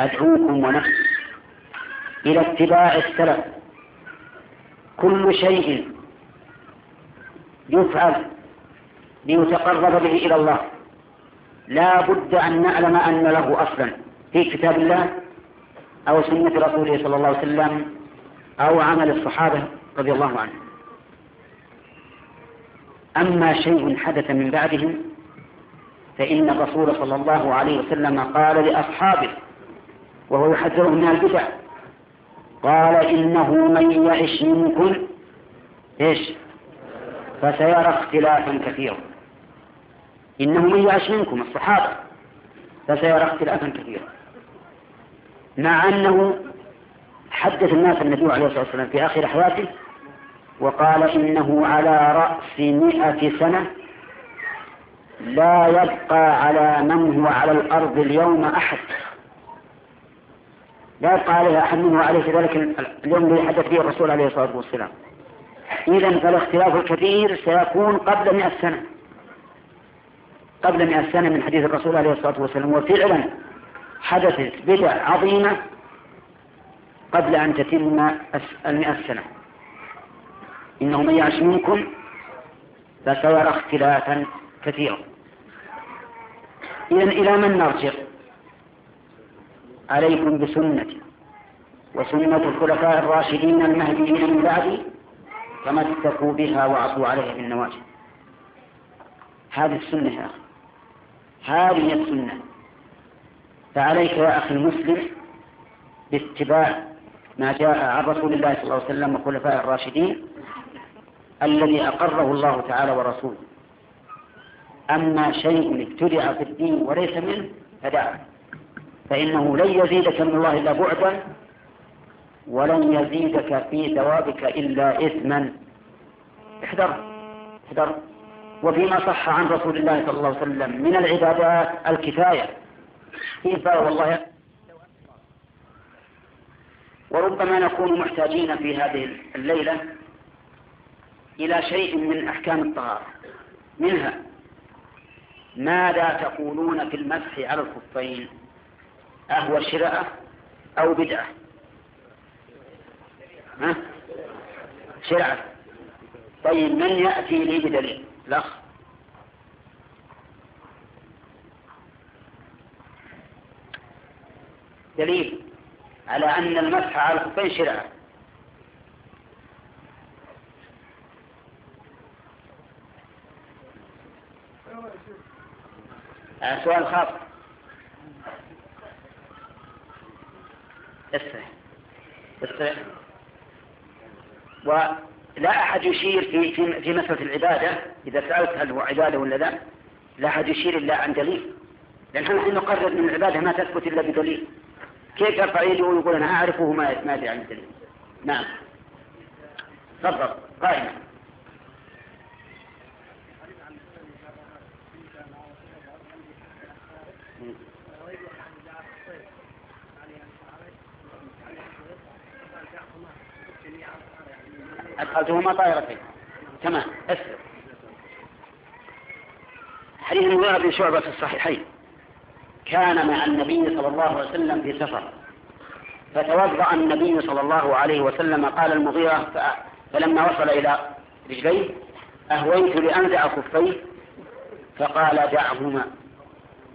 أدعوكم ونفسي إلى اتباع السلف. كل شيء يفعل ليتقرب به إلى الله. لا بد أن نعلم أن له أصلا في كتاب الله أو سنة رسوله صلى الله عليه وسلم أو عمل الصحابة رضي الله عنهم. أما شيء حدث من بعدهم فإن الرسول صلى الله عليه وسلم قال لأصحابه وهو يحذرهم من البدع قال إنه من يعش منكم إيش؟ فسيرى اختلافا كثيرا إنه من يعش منكم الصحابة فسيرى اختلافا كثيرا مع أنه حدث الناس النبي عليه الصلاة والسلام في آخر حياته وقال إنه على رأس مئة سنة لا يبقى على من هو على الأرض اليوم أحد. لا يبقى عليها أحد منه عليه ذلك اليوم الذي حدث فيه الرسول عليه الصلاة والسلام. إذا فالاختلاف الكثير سيكون قبل مئة سنة. قبل مئة سنة من حديث الرسول عليه الصلاة والسلام. وفعلا حدثت بدع عظيمة قبل أن تتم المئة سنة. إنه من يعش منكم فسيرى اختلافا كثيرا. إذا إلى من نرجع؟ عليكم بسنتي. وسنة الخلفاء الراشدين المهديين من بعدي. تمسكوا بها وعصوا عليها بالنواجذ. هذه السنة يا أخي. هذه السنة. فعليك يا أخي المسلم باتباع ما جاء عن رسول الله صلى الله عليه وسلم والخلفاء الراشدين الذي أقره الله تعالى ورسوله. أما شيء ابتدع في الدين وليس منه فدعه. فإنه لن يزيدك من الله إلا بعدا ولن يزيدك في ثوابك إلا إثما. احذر احذر. وفيما صح عن رسول الله صلى الله عليه وسلم من العبادات الكفاية. كيف والله وربما نكون محتاجين في هذه الليلة إلى شيء من أحكام الطهارة. منها ماذا تقولون في المسح على الخفين؟ أهو شرعة أو بدعة؟ ها؟ شرعة طيب من يأتي لي بدليل؟ الأخ. دليل على أن المسح على الخفين شرعة. آه، سؤال خاص. استرح استرح ولا أحد يشير في في في مسألة العبادة. إذا سألت هل هو عبادة ولا لا لا أحد يشير إلا عن دليل. لأن نحن نقرر من العبادة ما تثبت إلا بدليل. كيف يرفع يده ويقول أنا أعرفه ما ما عن الدليل نعم. تفضل. قائمة أدخلتهما طائرتين. تمام أسلم. حديث المغيرة بن شعبة في الصحيحين. كان مع النبي صلى الله عليه وسلم في سفر. فتوضأ النبي صلى الله عليه وسلم قال المغيرة فلما وصل إلى رجليه أهويت لأنزع خفيه؟ فقال دعهما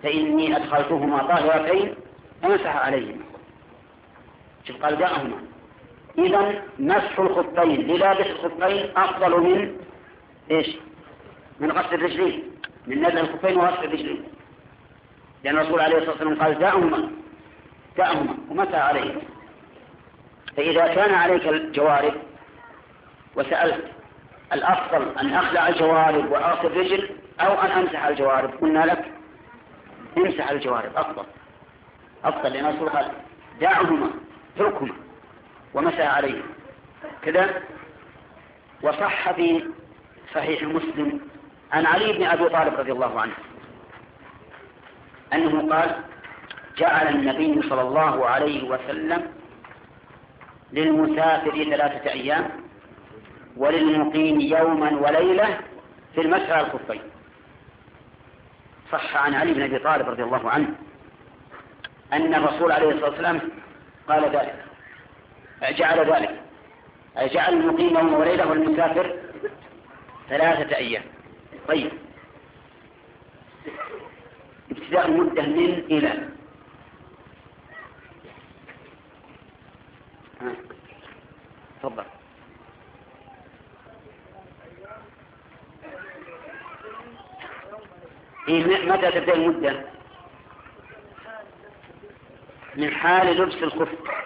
فإني أدخلتهما طاهرتين فمسح عليهما. شوف قال دعهما. إذا مسح الخفين للابس الخفين أفضل من إيش؟ من غسل الرجلين من نزع الخفين وغسل الرجلين. لأن الرسول عليه الصلاة والسلام قال دعهما دعهما. ومسح عليهما فإذا كان عليك الجوارب وسألت الأفضل أن أخلع الجوارب وأغسل الرجل أو أن أمسح الجوارب؟ قلنا لك امسح الجوارب أفضل. أفضل لأن الرسول قال دعهما اتركهما. ومسح عليه؟ كذا. وصح في صحيح مسلم عن علي بن أبي طالب رضي الله عنه أنه قال جعل النبي صلى الله عليه وسلم للمسافر ثلاثة أيام وللمقيم يوما وليلة في المسح على الخفين صح عن علي بن أبي طالب رضي الله عنه أن الرسول عليه الصلاة والسلام قال ذلك. جعل ذلك. جعل المقيم يوم وليلة والمسافر ثلاثة أيام. طيب. ابتداء المدة من إلى. تفضل. إيه متى تبدأ المدة؟ من حال لبس الخف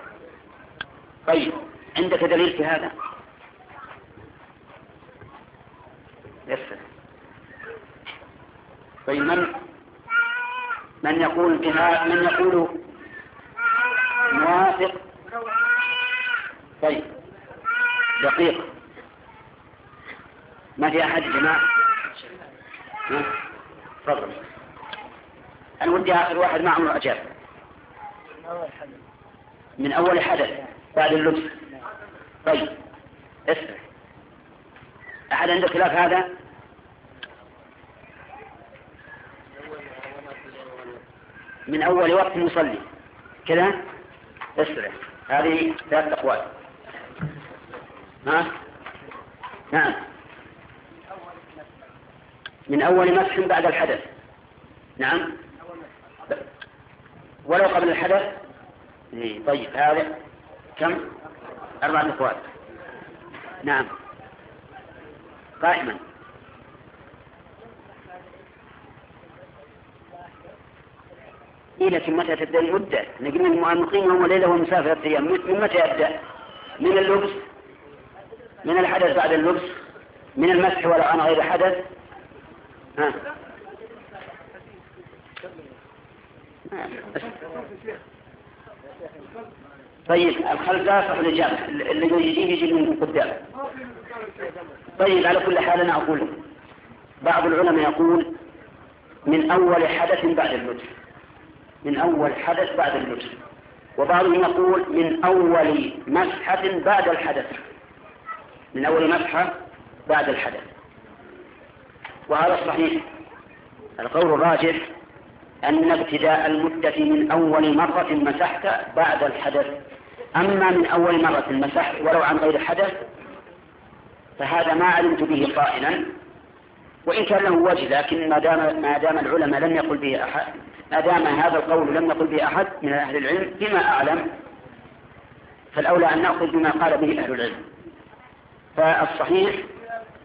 طيب عندك دليل في هذا؟ يسر طيب من من يقول بها من يقول موافق؟ طيب دقيق. ما في أحد جماعة؟ تفضل. أنا ودي آخر واحد ما عمره أجاب. من أول حدث. بعد اللبس طيب اسمع. أحد عنده خلاف هذا؟ من أول وقت نصلي. كذا؟ اسرع هذه ثلاث أقوال. ها؟ نعم. من أول مسح بعد الحدث. نعم. ولو قبل الحدث؟ إيه طيب هذا كم؟ أربعة أخوات نعم. قائما. إيه لكن متى تبدأ المدة؟ نقول المقيم يوم وليلة والمسافر ثلاثة أيام من متى يبدأ؟ من اللبس؟ من الحدث بعد اللبس؟ من المسح ولو عن غير حدث؟ ها؟ طيب الخلف يصح الإجابة اللي يجيب يجي من قدام طيب على كل حال أنا أقول بعض العلماء يقول من أول حدث بعد اللبس من أول حدث بعد اللبس وبعضهم يقول من أول مسحة بعد الحدث. من أول مسحة بعد الحدث. وهذا الصحيح القول الراجح أن ابتداء المدة من أول مرة مسحت بعد الحدث. أما من أول مرة مسحت ولو عن غير حدث فهذا ما علمت به قائلا. وإن كان له وجه لكن ما دام ما دام العلماء لم يقل به أحد ما دام هذا القول لم يقل به أحد من أهل العلم بما أعلم؟ فالأولى أن نأخذ بما قال به أهل العلم. فالصحيح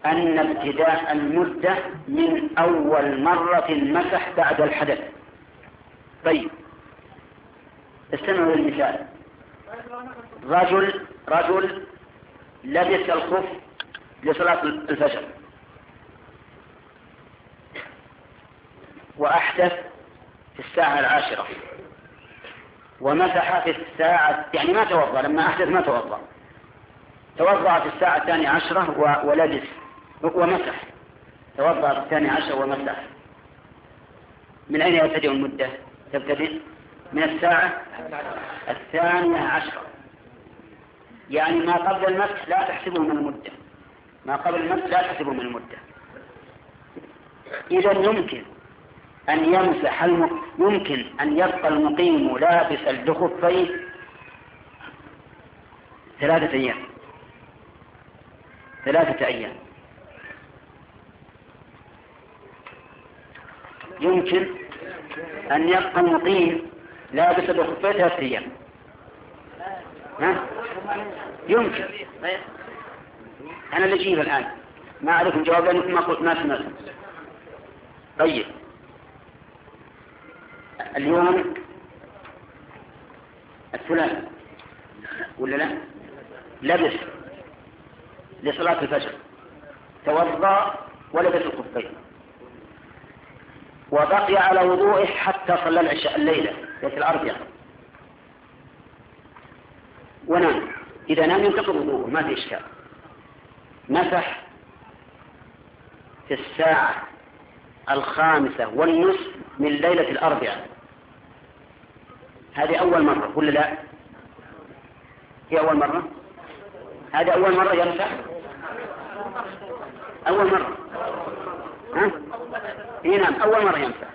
أن ابتداء المدة من أول مرة مسح بعد الحدث. طيب استمعوا للمثال. رجل رجل لبس الخف لصلاة الفجر. وأحدث في الساعة العاشرة. ومسح في الساعة يعني ما توضأ لما أحدث ما توضأ. توضأ في الساعة الثانية عشرة ولبس ومسح. توضأ في الثانية عشرة ومسح. من أين يبتدئ المدة؟ تبتدئ؟ من الساعة الثانية عشرة. يعني ما قبل المسح لا تحسبه من المدة. ما قبل المسح لا تحسبه من المدة. إذا يمكن أن يمسح الم... يمكن أن يبقى المقيم لابس الخفين ثلاثة أيام. ثلاثة أيام. يمكن أن يبقى المقيم لابس الخفين ثلاثة أيام ها؟ يمكن. أنا اللي أجيب الآن. ما أعرف جواب لأنكم ما قلت ما سمعت طيب. اليوم الثلاث. ولا لا؟ لبس لصلاة الفجر. توضأ ولبس الخفين. وبقي على وضوئه حتى صلى العشاء الليلة. ليلة الأربعاء ونام إذا نام ينتقض وضوءه ما في إشكال مسح في الساعة الخامسة والنصف من ليلة الأربعاء هذه أول مرة ولا لا؟ هي أول مرة؟ هذه أول مرة يمسح؟ أول مرة ها؟ نعم أول مرة يمسح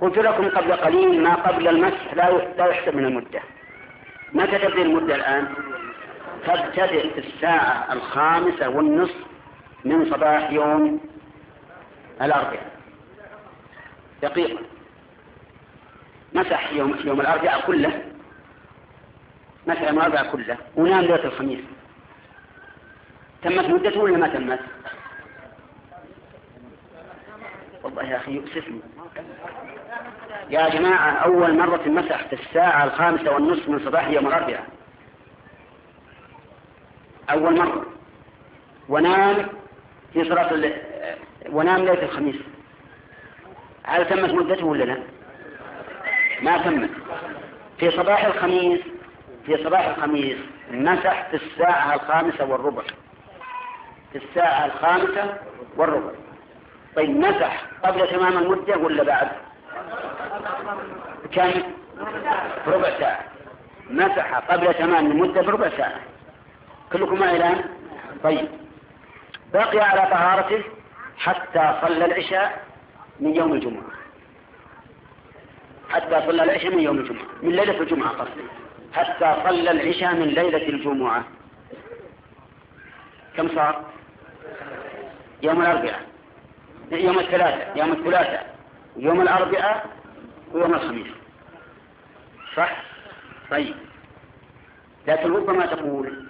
قلت لكم قبل قليل ما قبل المسح لا يحسب من المدة. متى تبدأ المدة الآن؟ تبتدئ الساعة الخامسة والنصف من صباح يوم الأربعاء. دقيقة. مسح يوم يوم الأربعاء كله. مسح يوم الأربعاء كله. ونام ليلة الخميس. تمت مدته ولا ما تمت؟ والله يا أخي يؤسفني يا جماعة أول مرة مسح في الساعة الخامسة والنصف من صباح يوم الأربعاء أول مرة. ونام في صلاة ونام ليلة الخميس. هل تمت مدته ولا لا؟ ما تمت. في صباح الخميس في صباح الخميس مسح في الساعة الخامسة والربع. في الساعة الخامسة والربع. طيب مسح قبل تمام المدة ولا بعد؟ كم؟ ربع ساعة. مسح. قبل تمام المدة بربع ساعة. كلكم معي الآن؟ طيب. بقي على طهارته حتى صلى العشاء من يوم الجمعة. حتى صلى العشاء من يوم الجمعة. من ليلة الجمعة قصدي. حتى صلى العشاء من ليلة الجمعة. كم صار؟ يوم الأربعاء. يوم الثلاثاء يوم الثلاثاء يوم الأربعاء ويوم الخميس. صح؟ طيب. لكن ربما تقول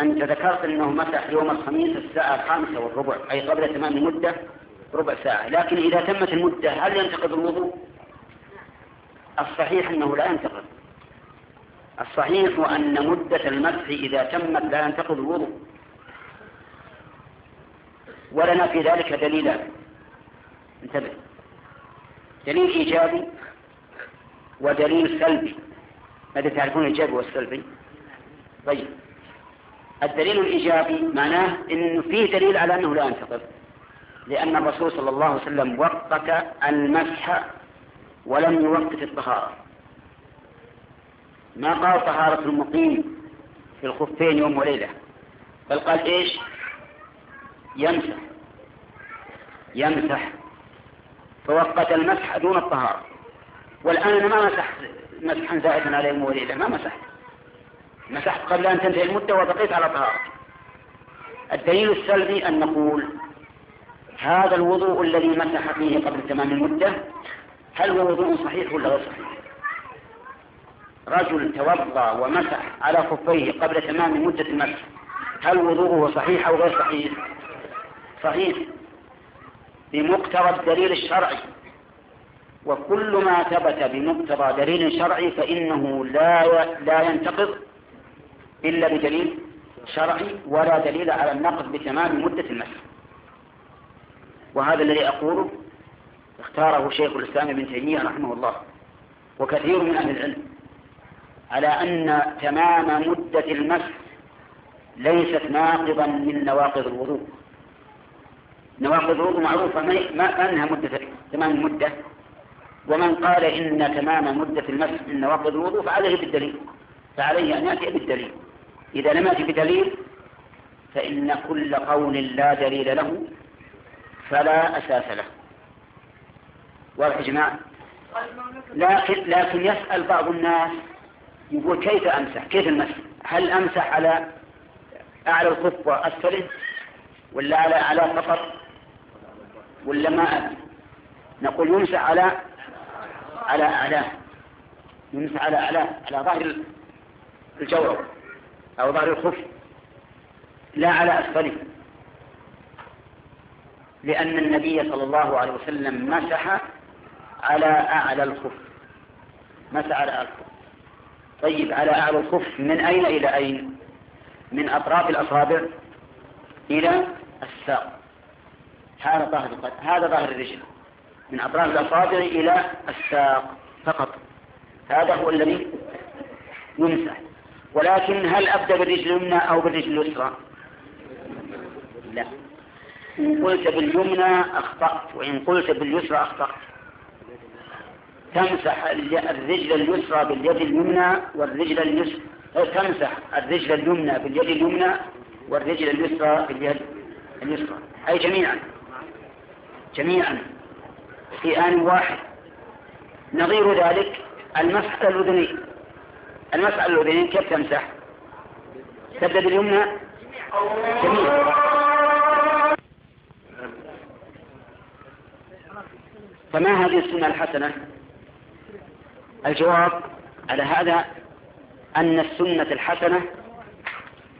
أنت ذكرت أنه مسح يوم الخميس الساعة الخامسة والربع أي قبل تمام المدة ربع ساعة. لكن إذا تمت المدة هل ينتقض الوضوء؟ الصحيح أنه لا ينتقض. الصحيح أن مدة المسح إذا تمت لا ينتقض الوضوء. ولنا في ذلك دليلان انتبه. دليل إيجابي ودليل سلبي. ماذا تعرفون الإيجابي والسلبي؟ طيب. الدليل الإيجابي معناه أنه فيه دليل على أنه لا ينتقض. لأن الرسول صلى الله عليه وسلم وقت المسح ولم يوقت الطهارة. ما قال طهارة المقيم في الخفين يوم وليلة؟ بل قال إيش؟ يمسح. يمسح. فوقت المسح دون الطهارة. والآن أنا ما مسحت مسحا زائدا على يوم وليلة ما مسحت. مسحت قبل أن تنتهي المدة وبقيت على طهارة. الدليل السلبي أن نقول هذا الوضوء الذي مسح فيه قبل تمام المدة هل هو وضوء صحيح ولا غير صحيح؟ رجل توضأ ومسح على خفيه قبل تمام مدة المسح هل وضوءه صحيح أو غير صحيح؟ صحيح بمقتضى الدليل الشرعي. وكل ما ثبت بمقتضى دليل شرعي فإنه لا لا ينتقض إلا بدليل شرعي ولا دليل على النقض بتمام مدة المسح. وهذا الذي أقوله اختاره شيخ الإسلام ابن تيمية رحمه الله وكثير من أهل العلم على أن تمام مدة المسح ليست ناقضا من نواقض الوضوء. نواقض الوضوء معروفة ما أنها مدة تمام المدة ومن قال إن تمام مدة المسح من نواقض الوضوء فعليه بالدليل. فعليه أن يأتي بالدليل. إذا لم يأتي بدليل فإن كل قول لا دليل له فلا أساس له. واضح يا جماعة؟ لكن لكن يسأل بعض الناس يقول كيف أمسح؟ كيف المسح؟ هل أمسح على أعلى الخف وأسفله ولا على أعلى فقط ولا ما نقول يمسح على على أعلاه. يمسح على أعلاه على ظهر الجورب أو ظهر الخف. لا على أسفله. لأن النبي صلى الله عليه وسلم مسح على أعلى الخف. مسح على أعلى الخف. طيب على أعلى الخف من أين إلى أين؟ من أطراف الأصابع إلى الساق. هذا ظهر هذا ظهر الرجل. من أطراف الأصابع إلى الساق فقط. هذا هو الذي يمسح ولكن هل أبدأ بالرجل اليمنى أو بالرجل اليسرى؟ لا. إن قلت باليمنى أخطأت وإن قلت باليسرى أخطأت. تمسح الرجل اليسرى باليد اليمنى والرجل اليسرى تمسح الرجل اليمنى باليد اليمنى والرجل اليسرى باليد اليسرى. أي جميعا. جميعا في آن واحد. نظير ذلك المسح الأذنين المسح الأذنين كيف تمسح؟ تبدأ باليمنى؟ جميعا فما هذه السنة الحسنة؟ الجواب على هذا أن السنة الحسنة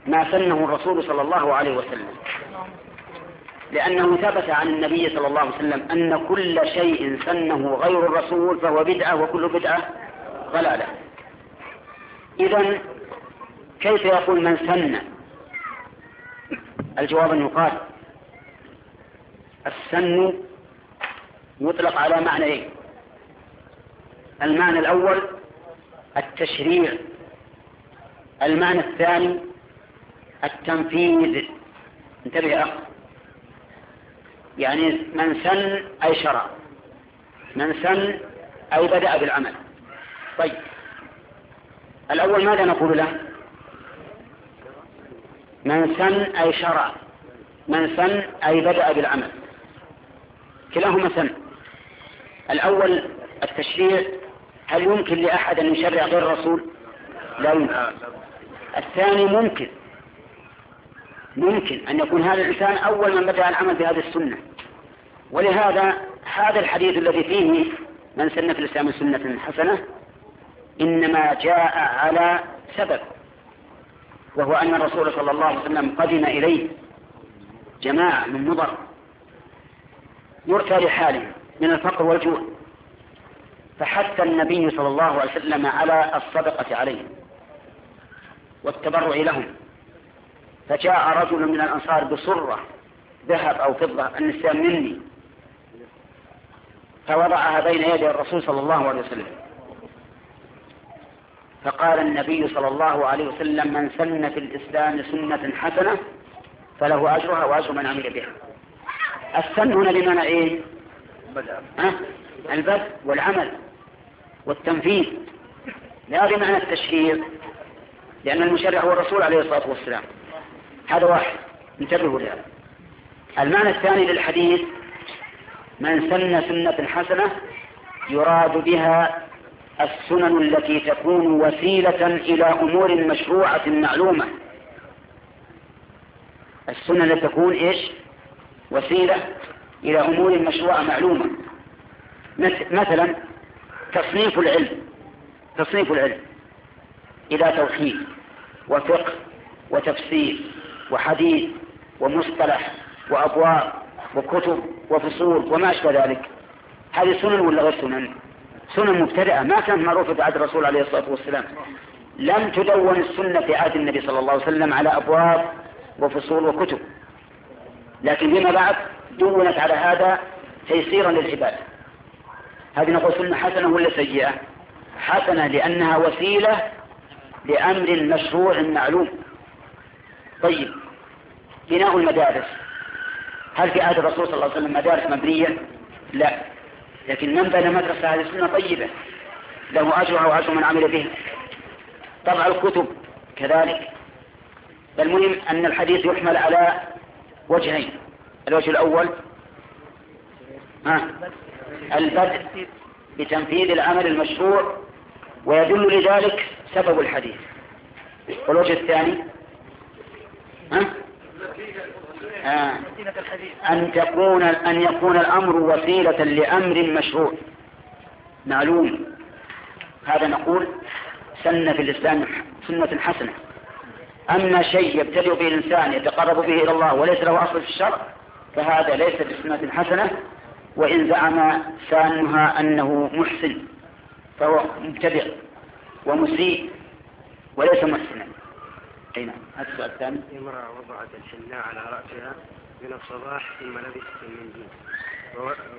ما سنه الرسول صلى الله عليه وسلم. لأنه ثبت عن النبي صلى الله عليه وسلم أن كل شيء سنه غير الرسول فهو بدعة وكل بدعة ضلالة. إذا كيف يقول من سن؟ الجواب أن يقال السن يطلق على معنيين المعنى الأول التشريع. المعنى الثاني التنفيذ. انتبه يا أخ يعني من سن أي شرع. من سن أي بدأ بالعمل. طيب. الأول ماذا نقول له؟ من سن أي شرع. من سن أي بدأ بالعمل. كلاهما سن. الأول التشريع. هل يمكن لأحد أن يشرع غير الرسول؟ لا يمكن. الثاني ممكن. ممكن أن يكون هذا الإنسان أول من بدأ العمل بهذه السنة. ولهذا هذا الحديث الذي فيه من سن في الإسلام سنة حسنة إنما جاء على سبب وهو أن الرسول صلى الله عليه وسلم قدم إليه جماعة من مضر يرثى لحالهم من الفقر والجوع فحث النبي صلى الله عليه وسلم على الصدقة عليهم والتبرع لهم. فجاء رجل من الأنصار بصرة ذهب أو فضة النسيان مني. فوضعها بين يدي الرسول صلى الله عليه وسلم. فقال النبي صلى الله عليه وسلم من سن في الإسلام سنة حسنة فله أجرها وأجر من عمل بها. السن هنا بمعنى إيه؟ البذل والعمل والتنفيذ. لا بمعنى التشهير لأن المشرع هو الرسول عليه الصلاة والسلام. هذا واحد. انتبهوا لهذا. المعنى الثاني للحديث من سن سنة حسنة يراد بها السنن التي تكون وسيلة إلى أمور مشروعة معلومة. السنن التي تكون إيش؟ وسيلة إلى أمور مشروعة معلومة. مثلا تصنيف العلم. تصنيف العلم إلى توحيد وفقه وتفسير. وحديث ومصطلح وأبواب وكتب وفصول وما أشبه ذلك. هذه سنن ولا غير سنن؟ سنن مبتدئة ما كانت معروفة في عهد الرسول عليه الصلاة والسلام. لم تدون السنة في عهد النبي صلى الله عليه وسلم على أبواب وفصول وكتب. لكن فيما بعد دونت على هذا تيسيرا للعباد. هذه نقول سنة حسنة ولا سيئة؟ حسنة لأنها وسيلة لأمر مشروع معلوم. طيب. بناء المدارس. هل في عهد الرسول صلى الله عليه وسلم مدارس مبنية؟ لا. لكن من بنى مدرسة هذه السنة طيبة. له أجرها وأجر من عمل به. طبع الكتب كذلك. المهم أن الحديث يحمل على وجهين. الوجه الأول ها البدء بتنفيذ العمل المشروع ويدل لذلك سبب الحديث. والوجه الثاني أن تكون أن يكون الأمر وسيلة لأمر مشروع. معلوم. هذا نقول سنة في الإسلام سنة حسنة. أما شيء يبتدئ به الإنسان يتقرب به إلى الله وليس له أصل في الشرع فهذا ليس بسنة حسنة. وإن زعم سانها أنه محسن فهو مبتدئ ومسيء وليس محسنا. أي نعم. هذا السؤال الثاني. امرأة وضعت الحناء على رأسها من الصباح ثم لبست المنديل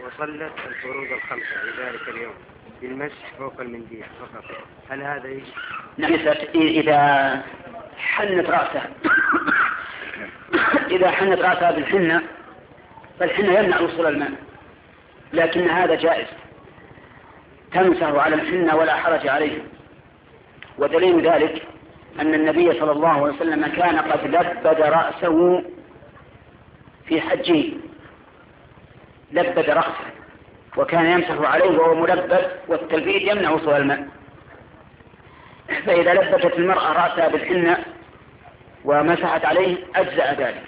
وصلت الفروض الخمسة في ذلك اليوم بالمسح فوق المنديل فقط. هل هذا يجب؟ نعم إذا حنت رأسها إذا حنت رأسها بالحنة فالحنة يمنع وصول الماء لكن هذا جائز. تمسح على الحنة ولا حرج عليه ودليل ذلك أن النبي صلى الله عليه وسلم كان قد لبد رأسه في حجه. لبد رأسه وكان يمسح عليه وهو ملبد والتلبيد يمنع وصول الماء. فإذا لبست المرأة رأسها بالحنة ومسحت عليه أجزأ ذلك.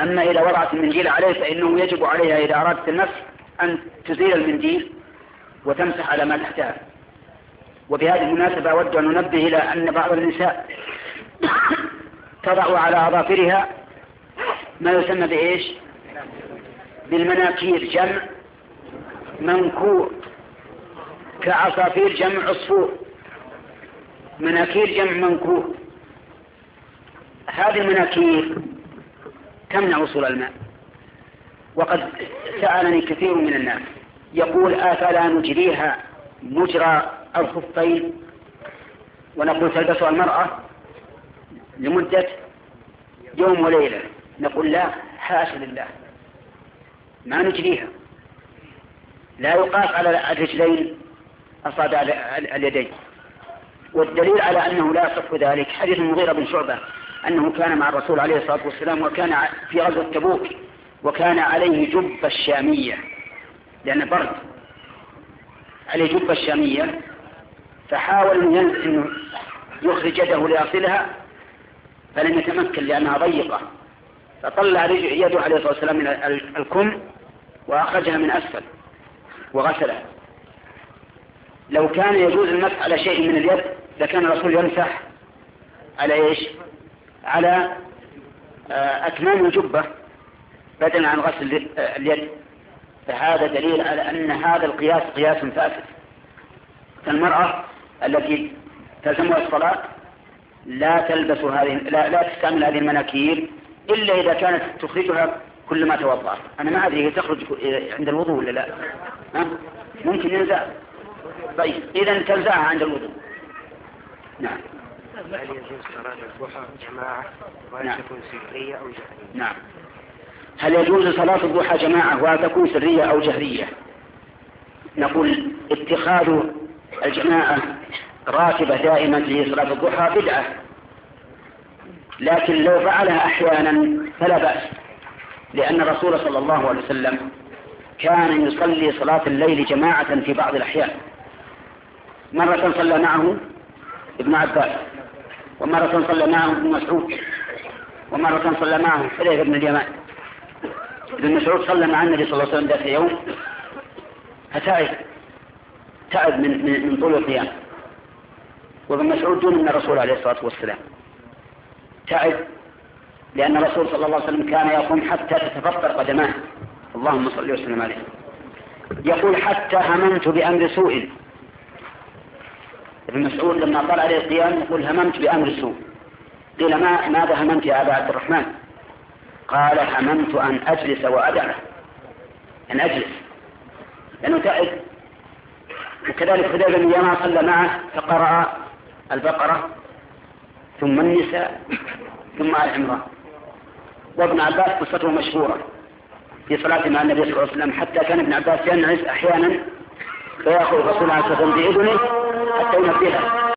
أما إذا وضعت المنديل عليه فإنه يجب عليها إذا أرادت المسح أن تزيل المنديل وتمسح على ما تحتها. وبهذه المناسبة أود أن ننبه إلى أن بعض النساء تضع على أظافرها ما يسمى بإيش؟ بالمناكير جمع منكور. كعصافير جمع عصفور. مناكير جمع منكور. هذه المناكير تمنع وصول الماء. وقد سألني كثير من الناس. يقول أفلا نجريها مجرى الخفين ونقول تلبسها المرأة لمدة يوم وليلة. نقول لا حاشا لله. ما نجريها. لا يقاس على الرجلين أصابع اليدين. والدليل على أنه لا يصح ذلك حديث المغيرة بن شعبة أنه كان مع الرسول عليه الصلاة والسلام وكان في غزوة تبوك وكان عليه جبة الشامية. لأن برد عليه جبة الشامية فحاول أنه يخرج يده ليصلها فلم يتمكن لأنها ضيقة. فطلع يده عليه الصلاة والسلام من الكم وأخرجها من أسفل وغسلها. لو كان يجوز المسح على شيء من اليد لكان الرسول يمسح على إيش؟ على آه، أكمام الجبة بدلا عن غسل اليد. فهذا دليل على أن هذا القياس قياس فاسد. المرأة التي تلزمها الصلاة لا تلبس هذه لا, لا تستعمل هذه المناكير إلا إذا كانت تخرجها كل ما توضأ. أنا ما أدري هي تخرج عند الوضوء ولا لا. ها؟ ممكن ينزع. طيب إذا تنزعها عند الوضوء. نعم. هل يجوز صلاة الضحى جماعة وهل نعم. تكون سرية أو جهرية؟ نعم. هل يجوز صلاة الضحى جماعة وهل تكون سرية أو جهرية؟ نقول اتخاذ الجماعة راتبة دائما في صلاة الضحى بدعة. لكن لو فعلها أحيانا فلا بأس لأن الرسول صلى الله عليه وسلم كان يصلي صلاة الليل جماعة في بعض الأحيان. مرة صلى معه ابن عباس ومرة صلى معه ابن مسعود ومرة صلى معه حذيفة بن اليمان. ابن مسعود صلى مع النبي صلى الله عليه وسلم ذات يوم. فتعب تعب من من, من طول القيام. وابن مسعود دون من الرسول عليه الصلاة والسلام. تعب لأن الرسول صلى الله عليه وسلم كان يقوم حتى تتفطر قدماه. اللهم صل وسلم عليه. يقول حتى هممت بأمر سوء. ابن مسعود لما طلع عليه القيام يقول هممت بأمر سوء. قيل ما ماذا هممت يا أبا عبد الرحمن؟ قال هممت أن أجلس وأدعه. أن أجلس. لأنه تعب. وكذلك حذيفة بن يمان صلى معه فقرأ البقرة ثم النساء ثم آل عمران. وابن عباس قصته مشهورة في صلاة مع النبي صلى الله عليه وسلم حتى كان ابن عباس ينعس أحيانا فيأخذ الرسول عليه الصلاة والسلام بإذنه حتى ينبهه.